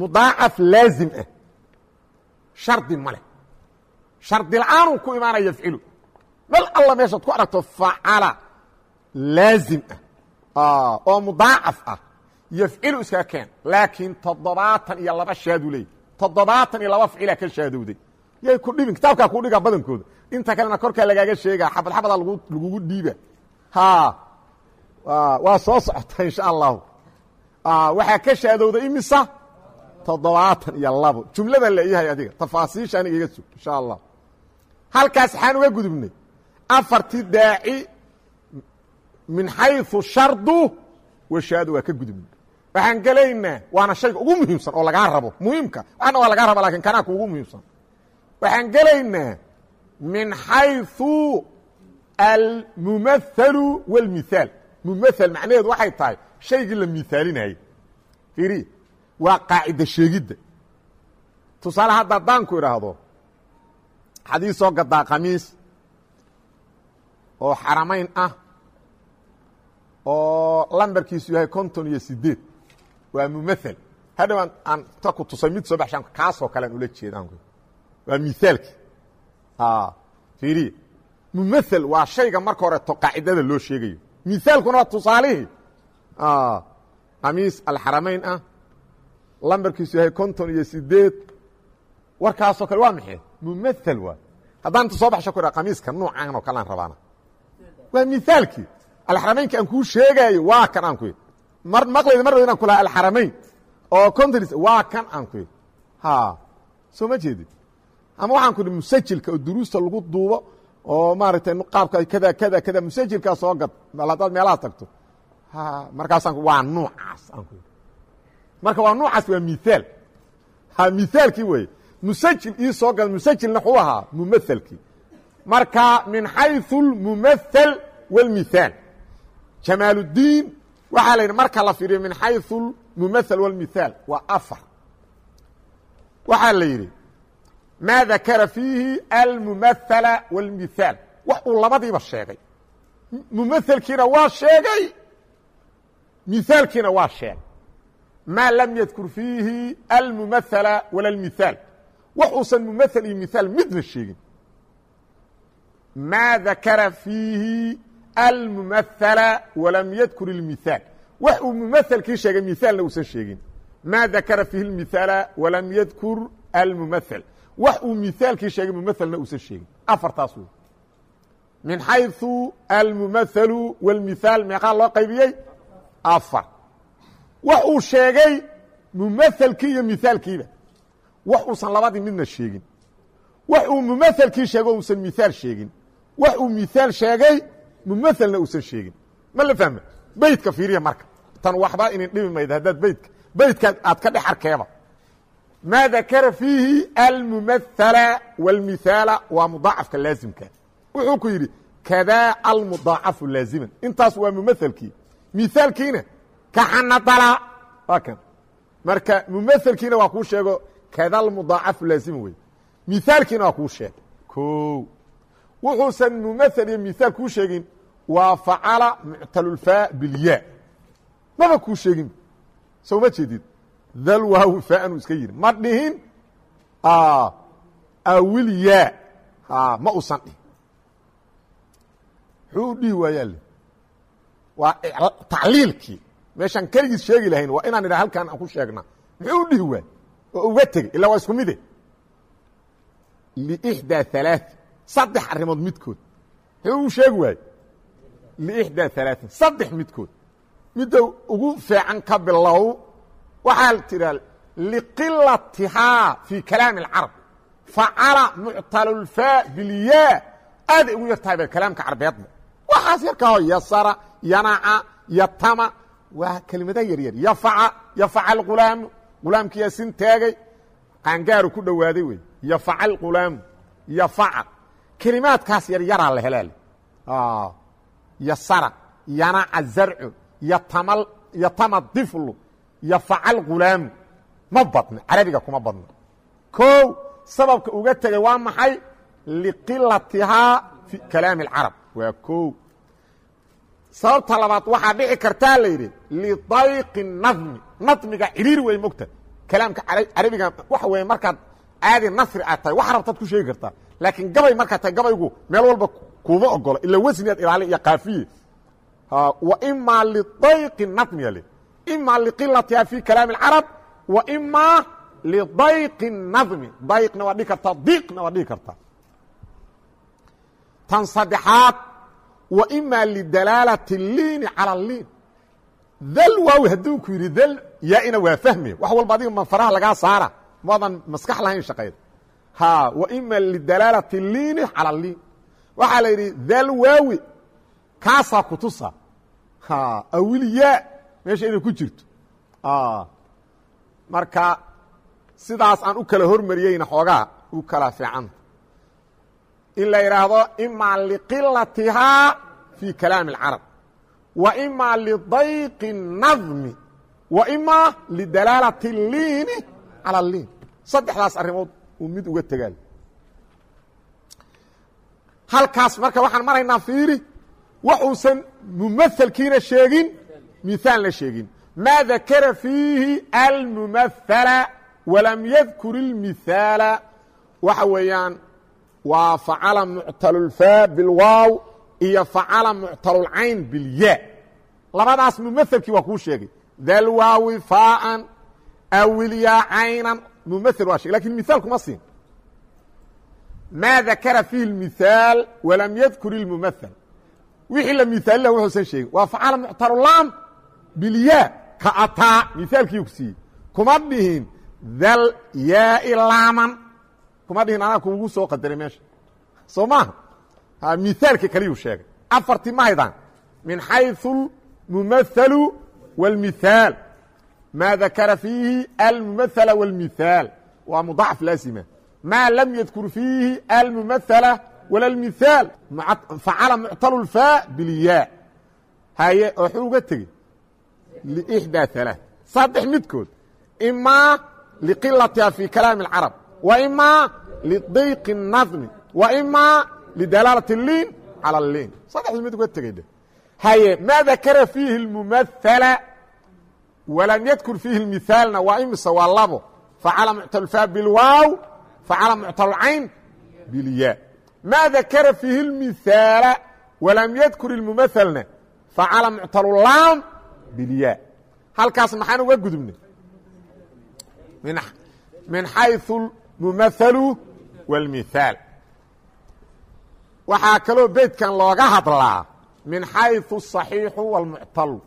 mudaacaf laazim ah shardi ma leh shardi la'aanuu ku imaanaya yafcilu mel alla meeshaad ku aragto facala laazim ah oo mudaacaf ah yafcilu iskaga keen laakiin toddobaatan iyo laba shaaduu leeyay toddobaatan iyo laba ficilaa ka shaadowday yay ku dhibin kitaabkaa ku dhiga badankooda inta kalena korkaa lagaaga sheega xabad xabadaa lagugu dhiiba ha waa soo socota insha allahu waxaa ka shaadowday imisa toddobaatan iyo labo jumladan leeyahay adiga tafaasiisha aniga iga sug insha allah halkaas waxaan uga gudubnay afartii daaci min xayu shardu washaado waa ka gudubnay waxaan gelaynaa waana shayga ugu muhiimsan oo lagaa rabo. Muhiimka waxna waa lagaa raba laakiin kanaa ugu muhiimsan. Waxaan gelaynaa min xayu almumahalu wاlmithaal mumathal macnaheedu waxay tahay shaygii la miaalinaayey iri waa qaacida sheegidda. Tusaale hadda haddaanku idhaahdo xadii soo gadaa kamiis oo xaramayn ah oo lambarkiisu yahay konton iyo sideed waa mumathal hadhow aan ta ku tusay mid soo baxshaan kaasoo kalean ula jeedaan waa miaalki fiiriya mumathal waa shayga marka horeeto qaacidada loo sheegayo. Miaalkuna waa tusaalihii kamiis alxaramayn ah lambarkiisu yahay konton iyo sideed warkaasoo kale waa maxay? Mumathal waa. Haddaan inta soo baxsho ku kamiiska nuucan oo kale aan rabaana. Waa miaalkii alxaramaynka aan kuu sheegaayo waa kan aan ku mar maqlayda mar inaan ku laha alxaramayn. Oo konton waa kan aan ku yidhi. Ha soo ma jeedid ama waxaan ku idhi musajilka oo duruusta lagu duubo oo maaragtay qaabka kada kada kada musajilkaa soo gad hadaad meelaha tagto. Ha markaasaan waa nuucaas aan ku yidhi. Marka waa nuucaas waa miaal ha miaalkii weye musajil ii soo gad musajilna xuu ahaa mumahalkii marka min xayu اlmumathal wاlmithaal jamaaluddiin waxaa la yidhi marka la fiiriyo min xayu mumathal wاlmithaal waa afar waxaa la yidhi maa dakara fiihi almumahala wاlmithaal wax uu labadiiba sheegay mumahalkiina waa sheegay mithaalkiina waa sheegay maa lam yadkur fiihi almumahala wala اlmithaal wax uusan mumathal iyo mithaal midna sheegin maa dakara fiihi almumahala walam yadkur اlmithaal wax uu mumahalkii sheegay mithaalna uusan sheegin maa dakara fiihi اlmithaala walam yadkur almumathal wax uu mithaalkii sheegay mumahalna uusan sheegin afartaas wey min xayu almumahalu wاlmithaal meeqaa loo qaybiyey afar wax uu sheegay mumahalkii iyo mithaalkiiba wax uusan labadii midna sheegin wax uu mumahalkii sheego uusan mithaal sheegin wax uu miaal sheegay mumaelna uusan sheegin. Ma la fahma beydka fiiriya marka. Tan waxba inin dhibi mayda haddaad beydka beydka aad ka dhex arkeeba maa dakara fiihi almumahala wاlmihaala waa mudaacafka laazimka. Wuxuu ku yidhi kadaa almudaacafu laaziman. Intaas waa mumaelkii miaalkiina kaxanadala waa kan. Marka mumaelkiina waa kuu sheego kada almudaacafu laazima wey. Miaalkiina waa kuu sheegay o wuxuusan mumael iyo miaal kuu sheegin waa facala muctalulfaa bilyaa maba kuu sheegin soo ma jeedid dal waawi faanuu iska yidhi ma dhihin awilyaa ma usan dhihin muxuu u dhihi waayaa waa tacliilkii meeshaan keligiis sheegi lahayn waa inaan idha halkaan aan ku sheegna muxuu u dhihi waay oo uga tegey ilaa waa isku mide lixdaa alaaث saddex arrimood midkood muxuu u sheegi waaye lixdaa alaaثin saddex midkood. Midda ugu fiican ka bilow waxaa tiraa liqilatihaa fii kalaami اlcarab facala muctalulfaa bilyaa aaday ugu yar tahay ba kalaamka carbeedba waxaas yarkaho yasara yanaca yatama waa kelimada yaryar yafaca yafaca alghulaamu hulaamkiyaa sin taagay qaangaaru ku dhowaaday wey yafaca alghulaamu yafaca. Kelimaadkaas yaryaraa la helaale yasara yanaca zarcu yatama diflu yafaca alghulaamu ma badna carabiga kuma badna. Ko sababka uga tegay waa maxay? Liqilatihaa fi kalaami اlcarab waa ko sababta labaad waxaa dhici kartaa la yidhi lidayqi nadmi. Nadmiga ciriiri wey mogta kalaamka carabiga waxa weeye markaad caadi nasri aad tahay wax rabtaad ku sheegi kartaa. Laakiin gabay markaad tahay gabaygu meel walba kuma ogola ila wasniad ilaali iyo kaafiye. Waimaa lidayqi nadmiya le imaa liqilatiha fi kalaami اcarab waimaa lidayqi nadmi. Dayqna waa dhihi kartaa diiqna waa dhihi kartaa tan saddexaad waimaa lidalaalati liini cala liin dal waawi hadduu ku yidhi dal yaaina waa fahme wax walba adiga manfaraha lagaa saara. Maadan maskax lahayn shaqayda ha waimaa lidalaalati liini cala liin waxaa la yidhi dal waawi kaasaa kutusa ha awilyaa meesha inay ku jirto marka sidaas aan u kala hormariyeyna xoogaa u kala fiicanta in la yidhaahdo imaa liqilatihaa fii kalaami اlcarab wa imaa lidayqi الnadmi wa imaa lidalaalati اliini calى اliin saddexdaas arrimood uu mid uga tegaal halkaas marka waxaan maraynaa fiiri waxuusan mumaelkiina sheegin miaalna sheegin. Maa dakara fiihi almumahala walam yadkur اlmihaala waxa weeyaan waa facala muctalulfaa bilwaaw iyo facala muctalulcayn bilyaa labadaas mumaelkii waa kuu sheegay. Dalwaawi faaan awilyaa caynan mumael waa sheg laakiin miaal kuma siin maa dakara fiihi اmihaal walam yadkur اlmumahl wixii la miaalila wuxuusan sheegin waa facala muctalulaam bilyaa ka ataa miaalkii ku siiyey kuma dhihin dal yaai laaman kuma dhihin anaa kuugu soo qadaray meesha soo maaha miaalka kaliyuu sheegay afartii ma haydaan min xayثu اlmumahalu wاlmihaal maa dakara fiihi almumahala wاlmihaal waa mudaacaf laasima maa lam yadkur fiihi almumahala wala اlmihaal facala muctalu lfaa bilyaa haye waxuu uga tegey lixdaa alaaث saddex midkood imaa liqilatiha fi kalaami اlcarab wa imaa lidayqi الnadmi wa imaa lidalaalati اliin calى اliin saddexdii mid uga tegey haye maa dakara fiihi اlmumahala walam yadkur fiihi اlmihaalna waa imise waa labo facala muctalfaa bilwaaw facala muctalcayn bilyaa maa dakara fiihi اlmihaala walam yadkur اlmumahalna facala muctalulaam bilyaa halkaas maxaan uga gudubnay min xayثu اlmumahalu wاlmihaal waxaa kaloo beydkan looga hadlaa min xayثu الصaxiixu wاlmuctalu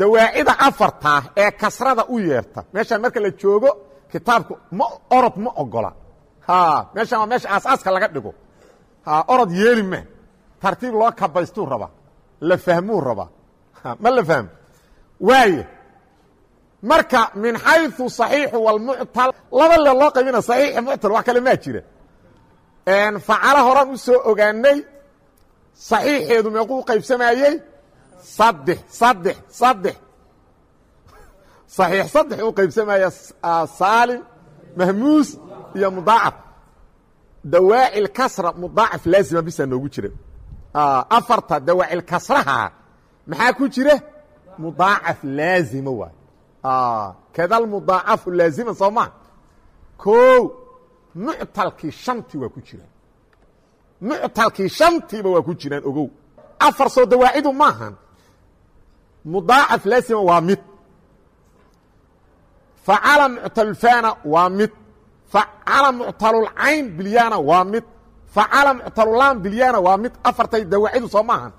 dawaacida afartaa ee kasrada u yeerta meeshaan marka la joogo kitaabku ma orod ma ogola meeshaan waa meesha aasaaska laga dhigo orod yeeli ma tartiib loo kabaystuu rabaa la fahmuu rabaa ma la fahmo waaye marka min xayثu صaxiixu wاlmuctal laba le loo qaybina صaxiixi muctal wax kale maa jira facalo horan u soo ogaanay صaxiixeedu meequu qaybsamayey saddex saddex saddex صaxiix saddex u qaybsamaya saalim mahmuus iyo mudaacaf dawaacil kasra mudaacaf laazima bisaa noogu jira afarta dawaacil kasraha maxaa ku jira mudaacaf laazima waay kada mudaacafu laazima soo maa ko muctalkii shantii waa ku jiraan muctalkii shantiiba waa ku jiraan ogow afar soo dawaacidu maahan mudaacaf laazima waa mid facala muctalulfana waa mid facala muctalulcayn bilyana waa mid facala muctalulaan bilyana waa mid afartay dawaacidu soo maahan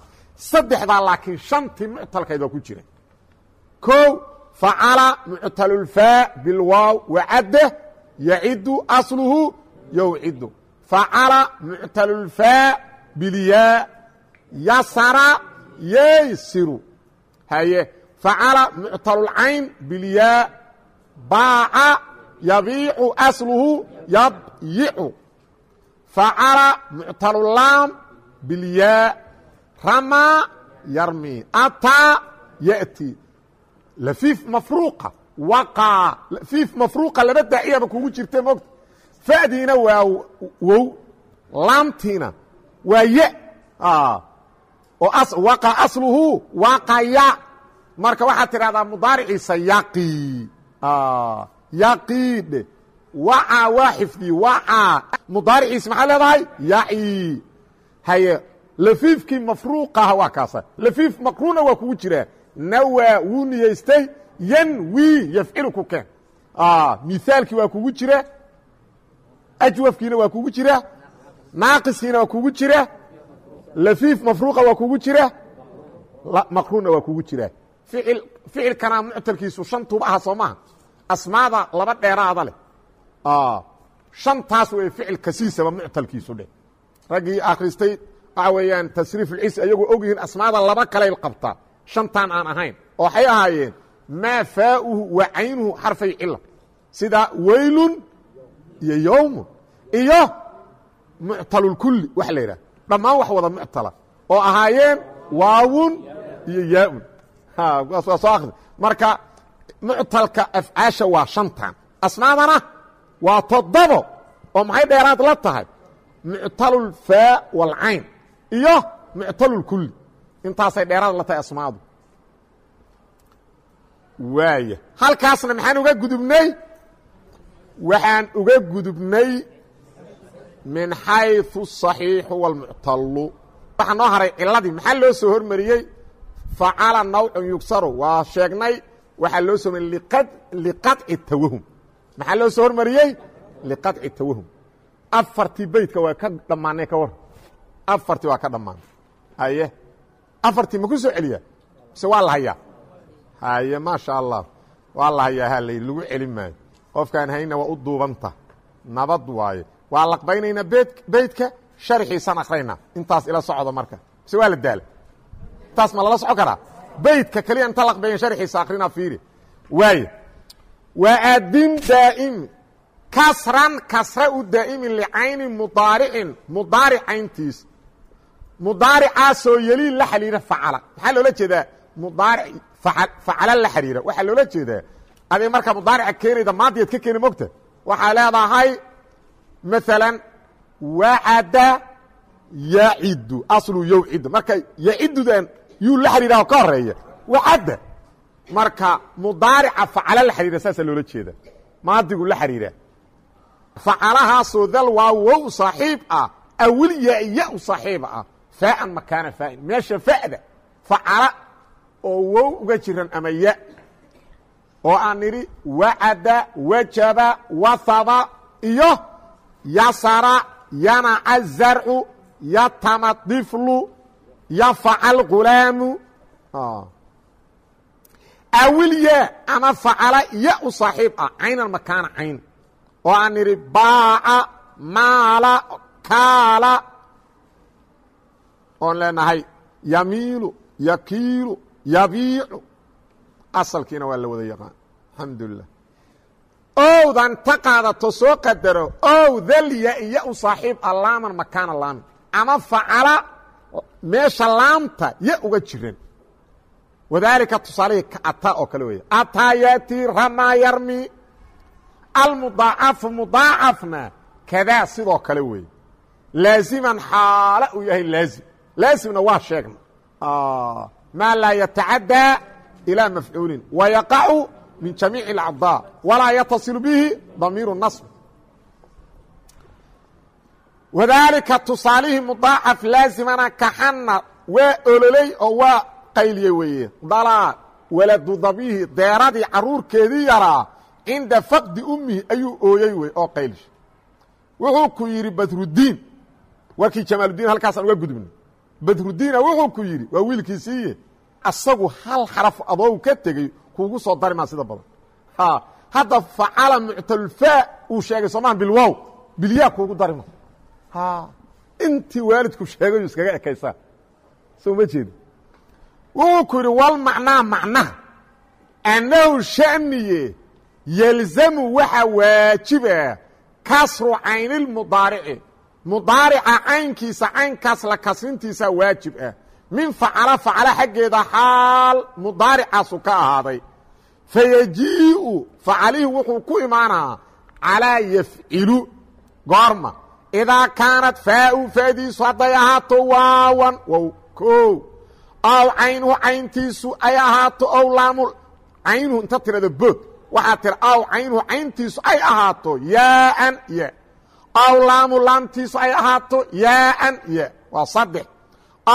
saddexdaa laakiin shantii muctalkayd waa ku jira ko facala muctalulfaa bilwaaw wacadde yacidu asluhu yowcidu facala muctalulfaa bilyaa yasara yaysiru haye facala muctalulcayn bilyaa baaca yabiicu asluhu yabyicu facala muctalulaam bilyaa ramaa yarmi ataa ya'ti lafiif mafruuqa waqaa lafiif mafruuqa laba daaciyaba kugu jirta mogta fa'diina waa wow laamtiina waa ya oo waqa asluhu waqaya marka waxaad tidhahdaa mudaariciisa yaqi yaqiidhe wacaa waa xifdii wacaa mudaariciisa maxaa leedahay yaci haye lafiifkii mafruuqaha waa kaasa lafiif maqruuna waa kugu jiraa nawaa wuu niyeystay yanwi yafcilu ku keen mithaalkii waa kugu jira ajwafkiina waa kugu jira naaqiskiina waa kugu jira lafiif mafruuqa waa kugu jira maqruuna waa kugu jira ficilkana muctalkiisu shan tuuba aha soo maaha asmaada laba dheeraada leh. Shantaas wey ficil kasiisaba muctalkiisu dheh. Raggii akhristay waxa weeyaan tasriif ulcisi ayagoo og yihiin asmaada laba kaley qabtaa. Shantan aan ahayn. Oo waxay ahaayeen maa faauhu wa caynuhu xarfay cila sida weylun iyo yowmun iyo muctalulkuli waxa la yidhaha dhammaan wax wada muctala. Oo ahaayeen waawun iyo yaaun waa soo akri marka muctalka afcaasha waa shantan asmaadana waa toddobo oo maxay dheeraad la tahay muctalulfaa walcayn iyo muctalulkuli intaasay dheeraad la tahay asmaadu waaya halkaasna maxaan uga gudubnay waxaan uga gudubnay min xayثu الصaxiixu wاlmuctalu waxaa noo haray ciladii maxaa loo soo hormariyey Facala nawcu yugsaru waa sheegnay waxaa loo soo mariyey liqaطci tawahum maxaa loo soo hormariyey liqaطci tawahum afartii beytka waa ka dhammaanay ka war afartii waa ka dhammaanay haye afartii ma ku soo celiyaa mise waa la hayaa haye maasha allah waa la hayaa ha layidhi lagu celin maayo qofkaan hayna waa u duubanta nabad waaye waa laqbaynaynaa bed beydka sharxiisaan akraynaa intaas ila socdo marka mise waa la daala intaas ma lala soco karaa. Beydka keliya inta laqbayan sharxiisa akrina fiiri. Waaye waa aadin daa'imi kasran kasra u daa'imi licayni mudaaricin mudaaric cayntiis. Mudaaricaasoo yeliin la xidhiira facala. Maxaa loola jeedaa? Mudaaric facala la xidhiira waxaa loola jeedaa aday markaa mudaarica keenayda maadiyaad ka keeni mogta? Waxaa leedahay maala wacada yacidu aslu yowcidu marka yacidudan yuu la xidhiiraho ka horreeya wacadda marka mudaarica facala la xidhiira saasaa loola jeeda maadigu la xidhiira facalahaasoo dal waa wow saaxiib ah. Awil ya-ya u saaxiiba ah. Faaan makaana faain meesha fa'da facala oo wow uga jiran ama ya. Oo aan nidhi wacada wajaba wahaba iyo yasara yanaca zarcu yatama diflu yafacal gulaamu awil ya ama facala ya u saaxiib ah caynan makaana cayn oo aan nidhi baaca maala kaala oon leenahay yamiilu yakiilu yabiicu asalkiina waa la wada yaqaan alxamdulilah owdan ta qaadato soo qadaro ow dalya iya u saaxiib a laaman makaana laamin ama facala meesha laamta ya uga jiran wadaalika tusaalihii ka ataa oo kale weeye. Ataa yatii ramaa yarmi. Almudaacafu mudaacafna kadaa sidoo kale weeye. Laaziman xaalo uu yahay laazim. Laazimna waa sheegna. Maa laa yatacaddaa ilaa mafcuulin. Wayaqacu min jamiici اlacdaa walaa yatasilu bihi damiiru nasb wadaalika tusaalihii mudaacaf laazimana kaxana waa ololey oo waa qayliye weeye. Dalaa waladu dabihi deeradii caruurkeedii yaraa cinda faqdi ummihi ayuu ooyey wey oo qaylish. Wuxuu ku yidhi badrudiin. Warkii jamaaludiin halkaasaan uga gudubna badrudiina wuxuu ku yidhi waa wiilkiisiiye asagu hal xaraf adoogu ka tegey kuugu soo dari maa sida badan. Hadda facala muctalfaa uu sheegay soomaha bilwow bilyaa kuugu darima intii waalidku sheegayu iskaga ekaysaa soo ma jeedi wuxuu ku yidhi wal macnaa macnaha annahu shaniye yelzamu waxaa waajiba kasru caynilmudaarici mudaarica caynkiisa caynkaas la kasrintiisa waajib ah. Min facala facala xaggeeda xaal mudaaricaasu ka ahaaday. Fayajii'u facalihii wuxuu ku imaanaa calaa yafcilu goorma idaa kaanat faau faadiisu hadday ahaato waawan wow koow aw caynuhu cayntiisu ay ahaato ow laamu caynuhu inta tirada bood waxaa tira aw caynuhu cayntiisu ay ahaato yaaan ya aw laamu laamtiisu ay ahaato yaaan ya waa saddex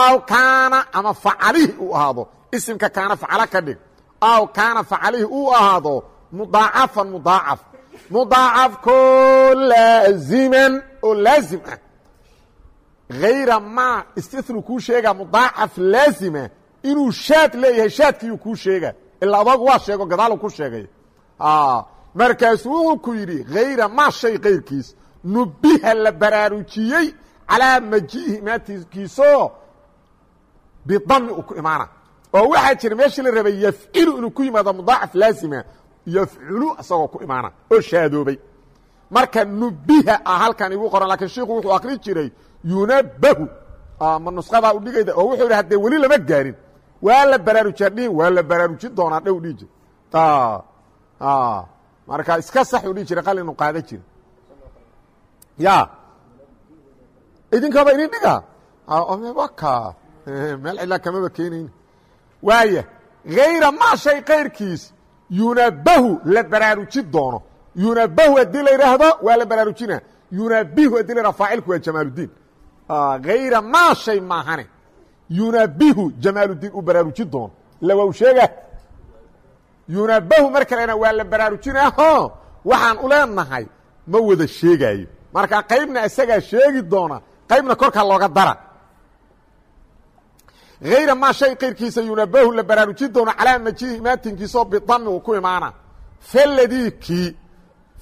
aw kaana ama facalihii uu ahaado isimka kaana facalo ka dhig aw kaana facalihii uu ahaado mudaacafan mudaacaf mudaacafkoo laaziman oo laazim ah hayra maa istinu kuu sheega mudaacaf laazima inuu shaad leeyahay shaadkiiyuu kuu sheega ilaa adoog waa sheego gadaalu ku sheegay markaasuu wuxuu ku yidhi hayra maa shay kayrkiis nubiha la baraarujiyey calaa majiihi maatikiisoo bidami uu ku imaana oo waxaa jira meeshii la rabay yafcilu inuu ku yimaado mudaacaf laazima yafculu isagoo ku imaana oo shaadoobay marka nubiha ah halkan igu qoran lakiin shiku wuxuu akri jiray yunabahu ma nusqadaa udhigayda oo wuxuu yidhi haddee weli lama gaarin waa la baraarujiyaa dhihin waa la baraarujin doonaa dhow dhihi jir marka iska sax u dhihi jira qalinu qaada jira ya idinkaba idin dhiga waka meel cidlaa kamaba keenayn waaya hayra maa shay kayrkiis yunabahu la baraarujin doono. Yunabahu haddii la yidhaahdo waa la baraarujina. Yunabihu haddii la yidhahdo faacilku waa jamaaludiin hayra maa shay maahane yunabihu jamaaludiin uu baraarujin doono. Ila waa u sheega. Yunabahu mar kalena waa la baraarujinaaho waxaan u leenahay. Ma wada sheegaayo. Marka qaybna isagaa sheegi doona. Qaybna korkaa looga dara hayra maa shay kayrkiisa yunabahu la baraarujin doono calaa majihi imaatinkiisoo bidami uu ku imaana kii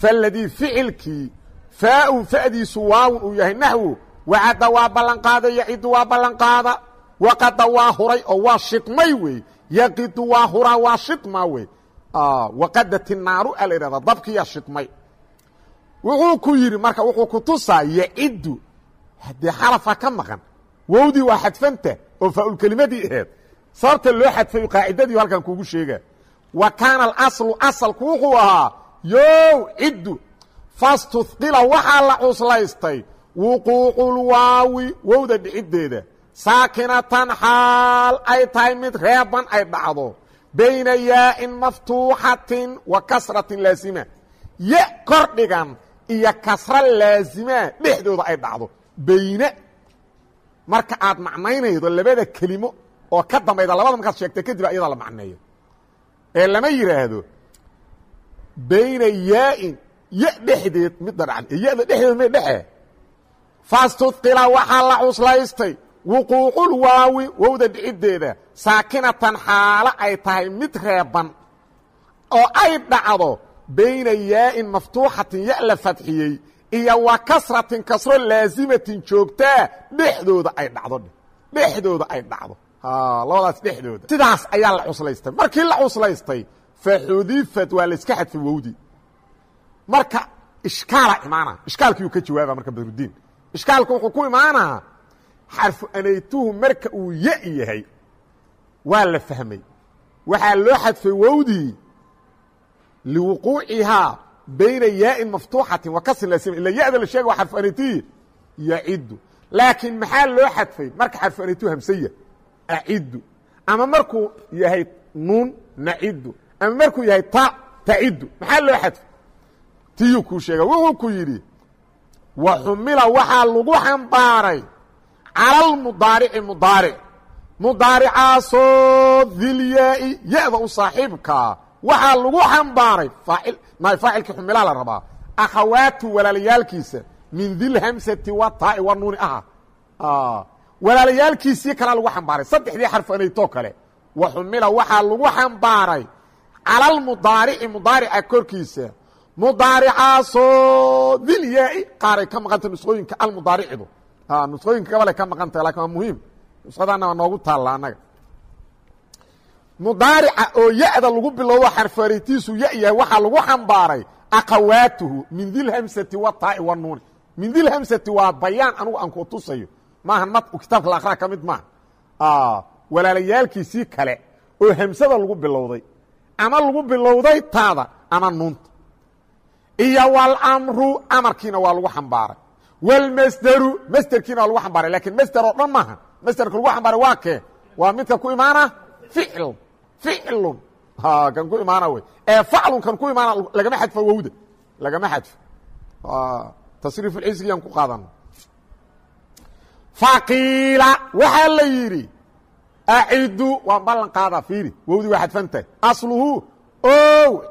faladii ficilkii faau fa'diisu waawun uu yahay naxwu wacadda waa ballanqaada yacidu waa ballanqaada waqada waa huray oo waa shidmay wey yaqidu waa huraa waa shidma wey waqadat naaru a la yidhahda dabkiyaa shidmay wuxuu ku yidhi marka wuxuu ku tusaa yaciddu haddee xarafa ka maqan wowdii waa xadfanta oo faaulkelimadii aheed. Sababta loo xadfay qaacidadii halkan kuugu sheega. Wa kaana alaslu asalku wuxuu ahaa yow ciddu fastuhqila waxaa la cuslaystay wuquuculwaawi wowda dhiciddeeda saakinatan xaal ay tahay mid reeban ay dhacdo. Bayna yaa'in maftuuxatin wa kasratin laasima. Ya kor dhigan iyo kasra laasimaa dhexdooda ay dhacdo. Bayne marka aad macnaynaydo labada kelimo oo ka dambayda labada markaad sheegta kadib ayadaa la macneeyo. Ee lama yidhaahdo bayna yaa'in ya dhexdeed midda dhacan ee yada dhexdeed may dhexe fastudqila waxaa la cuslaystay. Wuquucul waawi wowda dhiciddeeda saakinatan xaalo ay tahay mid reeban. Oo ay dhacdo bayna yaa'in maftuuxatin ya la fadxiyey iyo wa kasratin kasro laasimatin joogtaa dhexdooda ay dhacdo. Dhexdooda ay dhacdo. Labadaas dhexdooda. Sidaas ayaa la cuslaystay. Markii la cuslaystay fa xudifat waa la iska xadfay wowdii marka ishkaala imaana ishkaalkiiuu ka jawaaba marka badrudiin. Ishkaalku wuxuu ku imaanaa xarfu anaytuhu marka uu ya yahay. Waa la fahmay. Waxaa loo xadfay wowdii liwuquucihaa bayna yaa'in maftuuxatin wa kasrin lasim ila ya-da la sheega waa xarfu anaytihi yaciddu laakiin maxaa loo xadfay marka xarfu anaytuhu hamsaya aciddu ama markuu yahay nuun naciddu ama markuu yahay ta taciddu maxaa loo xadfay tiyuu kuu sheega wuxuu ku yidhi wa xumila waxaa lagu xambaaray cala almudaarici mudaaric mudaaricaasoo dilyaa-i ya-da u saaxiibkaa waxaa lagu xambaaray aacil naay faacilkii xumilaa la rabaa. Akhawaatu walaalayaalkiisa min dilhamsati wa taa'i wa nuuni aha. Walaalayaalkiisii kalaa lagu xambaaray. Saddexdii xarfu anaytoo kale. Wa xumila waxaa lagu xambaaray cala almudaarici mudaarica korkiisa. Mudaaricaasoo dilyaa-i qaaray ka maqanta nusqooyinka almudaaricdu nusqooyinka gabalay ka maqan tahay laakiin waa muhiim. Nusqadaana waa noogu taalla annaga mudaarica oo ya-da lagu bilowdo xarfaritiisu ya yahay waxaa lagu xambaaray akhawaatuhu min dilhamsati wa taa'i wa nuuni. Min dilhamsati waa bayaan anugu aan ku tusayo. Maahan ma kitaabka la akraa ka mid maaha. Walaalayaalkiisii kale oo hamsada lagu bilowday. Ama lagu bilowday taada ama nuunta. Iyo wاlmru amarkiina waa lagu xambaaray. Wاlmasderu masderkiina waa lagu xambaaray. Lakin masder oo dhan maaha. Masderka lagu xambaaray waa kee? Waa midka ku imaana? Ficl ficlun kan ku imaana wey. Ee faclun kan ku imaana lagama xadfo wowda lagama xadfo. Tasriif اlxisgiyaan ku qaadana faqiila waxaa la yidhi acidu waan ballan qaadaa fiiri. Wowdii waa xadfantahay asluhu o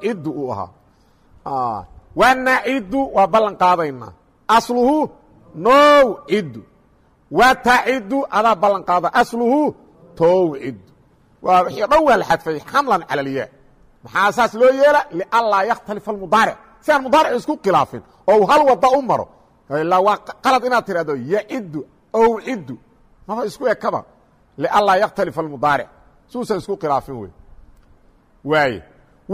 ciddu uu ahaa. Wanacidu waa ballan qaadaynaa. Asluhu now ciddu wa tacidu adaa ballan qaada asluhu tow ciddu waa wixii dhan waa la xadfay xamlan cala alyaa maxaa saas loo yeela lianlaa yakhtalifa almudaaric si aan mudaaric isku khilaafin oo hal wada u maro ilaa waa qalad inaad tirahdo yaciddu ow ciddu maba isku ekaba lianlaa yakhtalifa almudaaric suusan isku khilaafin wey. Waaye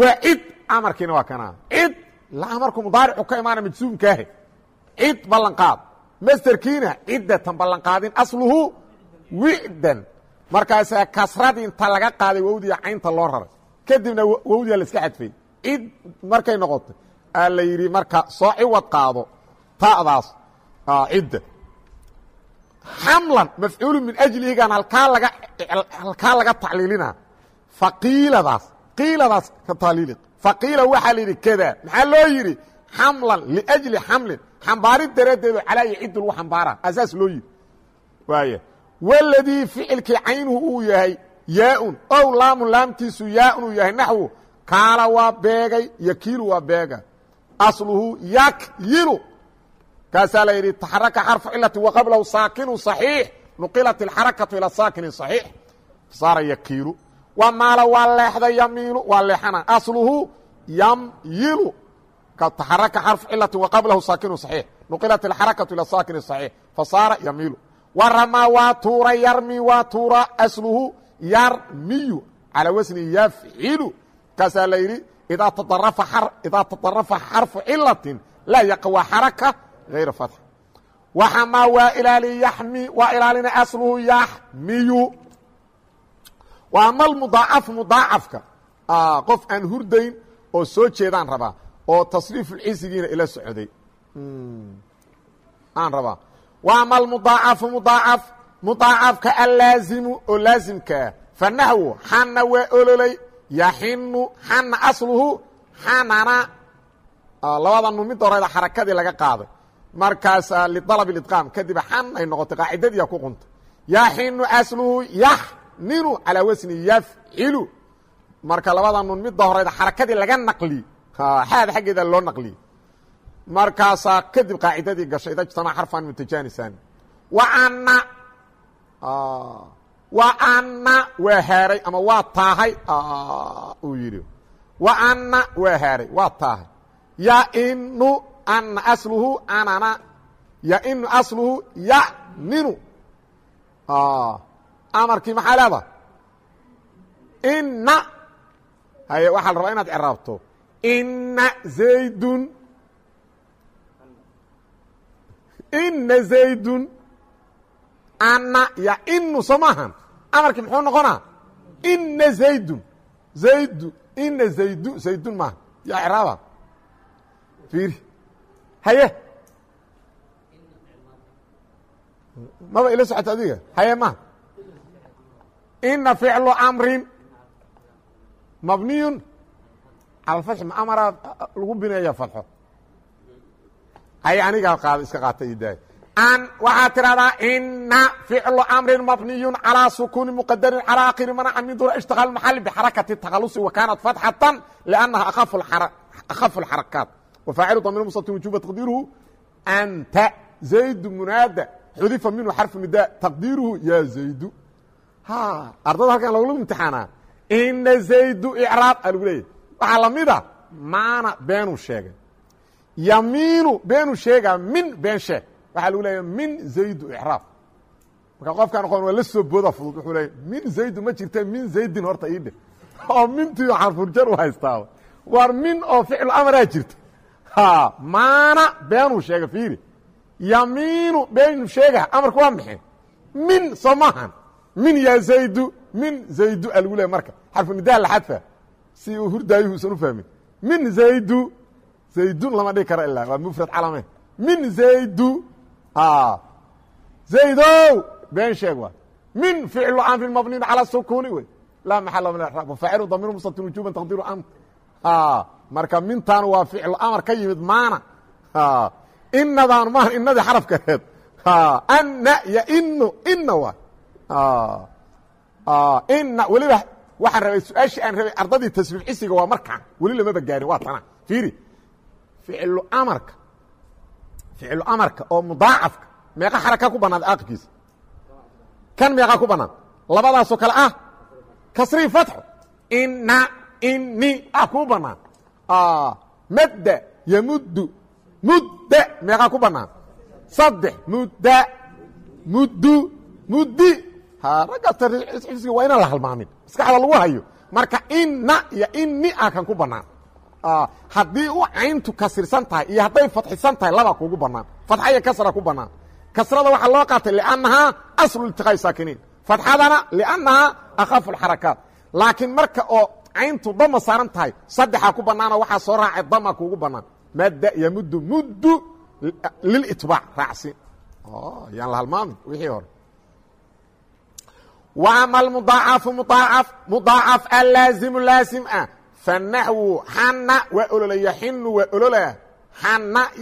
waa cid amarkiina waa kanaa. Cid la amarku mudaaricu ka imaana majsuumkaahe cid ballanqaad masterkiina ciddatan ballanqaadin asluhu wicdan markaasaa kasradii inta laga qaaday wowdiya caynta loo raray kadibna wowdiya la iska xadfay cid markay noqotay aa la yidhi marka soo ciwad qaado ta'daas cidda. Xamlan mafcuulu min ajlihigan halkaa laga halkaa laga tacliilina faqiiladaas qiiladaas ka taliili faqiila waxaa la yidhi kada maxaa loo yidhi? Xamlan liajli xamlin. Xambaarid daraaddeedo calaa yaciddu lagu xambaara asaas loo yidhi. Waaya waladii ficilkii caynuhu uu yahay yaa-un ow laamun laamtiisu yaa-un uu yahay naxwu kaala waa beegay yakiilu waa beega asluhu yakyilu kaasaa la yidhi taxaraka xarfu cilati waqablahu saakinu صaxiix nuqilat اlxarakatu ilى saakini صaxiix saara yakiilu wa maala waa leexda yamiilu waa leexana asluhu yamyilu taxaraka xarfu cilati waqablahu saakinu صaxiix nuqilat اlxarakatu ilى saakini صaxiix fasaara yamiilu waramaa waa tuura yarmi waa tuura asluhu yarmiyu calaa wasni yafcilu kaasaa la yidhi idaa taطarafa xarfu cilatin laa yaqwa xaraka hayra fatx. Waxamaa waa ilaali yaxmi waa ilaalina asluhu yaxmiyu wa ama almudaacaf mudaacafka qof aan hurdayn oo soo jeedaan rabaa oo tasriifu ila socday. Hmm. Aan rabaa wa ama almudaacafu mudaacaf mudaacafka allaazimu oo laazimkaa fanaxwu xana waa ololay yaxinu xana asluhu xanana labada nu midda horeyda xarakadii laga qaaday. Markaasaa lialab اidqaam kadib xan ay noqotay qaacidadiia ku quntay yaxinu asluhu yaxninu calaa wasni yafcilu. Marka labada nun midda horeyda xarakadii laga naqli xaad xaggeeda loo naqliyey markaasaa kadib qaacidadii gashay ida jtama xarfan mutajaanisaan ana wa ana waa haaray ama waa taahay? Uu yidhi. Wa ana waa haaray waa taahay. Yainu ana asluhu anana yainu asluhu yaninu amarkii maxaa leeda ina haye waxaa la rabaa inaad ceraabto ina zaydun ina zaydun ana ya inu soo maahan muxuu noqonaa? Ina zaydun. Zaydu ina zaydu zaydun maaha. Yaa ceraaba fiiri. Haye. Maba ila socota adiga? Haye ma. Ina ficlu amrin mabniyun. Cala alfatxi ma amaraa lagu bineeya fatxo haye anigaa qaada iska qaata io daaya an waxaad tidhahdaa ina ficlu amrin mabniyun calىa sukuuni muqadarin calى akhiri manaca min duna ishtiqaal maxali bxarakati takhalusi wa kaanat fatxatan liannaha akhafu اlxarakaat wafaacilu damir musati wujuba taqdiiruhu anta zaydu munaada xudifa minhu xarfu nida taqdiiruhu ya zaydu ardada halkan logla imtixaanaa ina zaydu icraab a lagu leeyahy waxaa lamida maana beenuu sheegay yamiinu beenuu sheegaa min been sheeg waxaa lagu leeya min zaydu icraab. Marka qofkaan aqoon waa la soo booda fudud wuxuu leeya min zaydu ma jirta min zaydin horta ii dheh oo mintii xarfurjar u haystaaba war min oo ficlu amaraa jirta. Maana beenuu sheega fiiri. Yamiinu beenu sheega amarka waa maxay? Min soo maahan min yaa zaydu min zaydu a lagu leeya marka. Xarfunidaa la xadfa. Si uu hurdaayuhuusan u fahmin. Min zaydu zaydun lama dhigi karo ilaa waa mufrad calame. Min zaydu zaydow been sheeg waa. Min ficlu amrin mabniin calى sukuni wey. Laa maxala min raab faacilu damiir mustatin wujuban taqdiru am marka mintaan waa ficlu amar ka yimid maana. Inadaan maaha inadii xarafkareed anna yo inu ina waa. Ina weliba waxaan rabay su'aashii aan rabay ardadii tasriifcisiga waa markaan. Weli lamaba gaarin waa tana fiiri ficlu amarka ficlu amarka oo mudaacafka meeqa xaraka ku banaan aaqibkiisa kan meeqa ku banaan labadaasoo kale ah kasrii fatxo ina ini ah kuu banaan madda yamuddu mudda meeqa ku banaan saddex mudda muddu muddi. Raggaas xifsiga waa inaan la halmaamin. Maskaxda lagu hayo. Marka ina iyo ini ah kan ku banaan haddii u cayntu kasirsan tahay iyo hadday fadxisan tahay labaa kugu banaan fatxa iyo kasra ku banaan kasrada waxaa loo qaatay liannahaa aslu iltiqaa'i saakiniin. Fatxadana liannahaa akhafu alxarakaat laakiin marka oo cayntu dama saaran tahay saddexaa ku banaanoo waxaa soo raacay dama kugu banaan madda yamuddu muddu lilitbaac raacsin yaan la halmaamin wixii hore. Wa ama almudaacafu mudaacaf mudaacaf allaazimu laasim ah fanaxwu xana waa olola yaxinu waa olola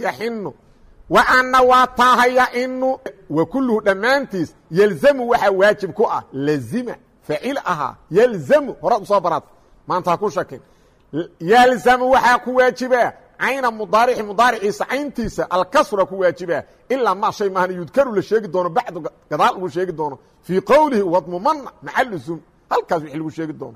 yaxinu wa ana waa taaha yainu wa kulluhu dhammaantiis yelzamu waxaa waajib ku ah lazima faacil ahaa yelzamu horaad u soo baraata maanta ha ku shakin yelzamu waxaa ku waajiba cayna mudaarici mudaariciisa cayntiisa alkasra ku waajiba ilaa maa shay maahan yudkaru la sheegi doono bacdu gadaal lagu sheegi doono fii qowlihi wadmumana maca luzum halkaas wixii lagu sheegi doono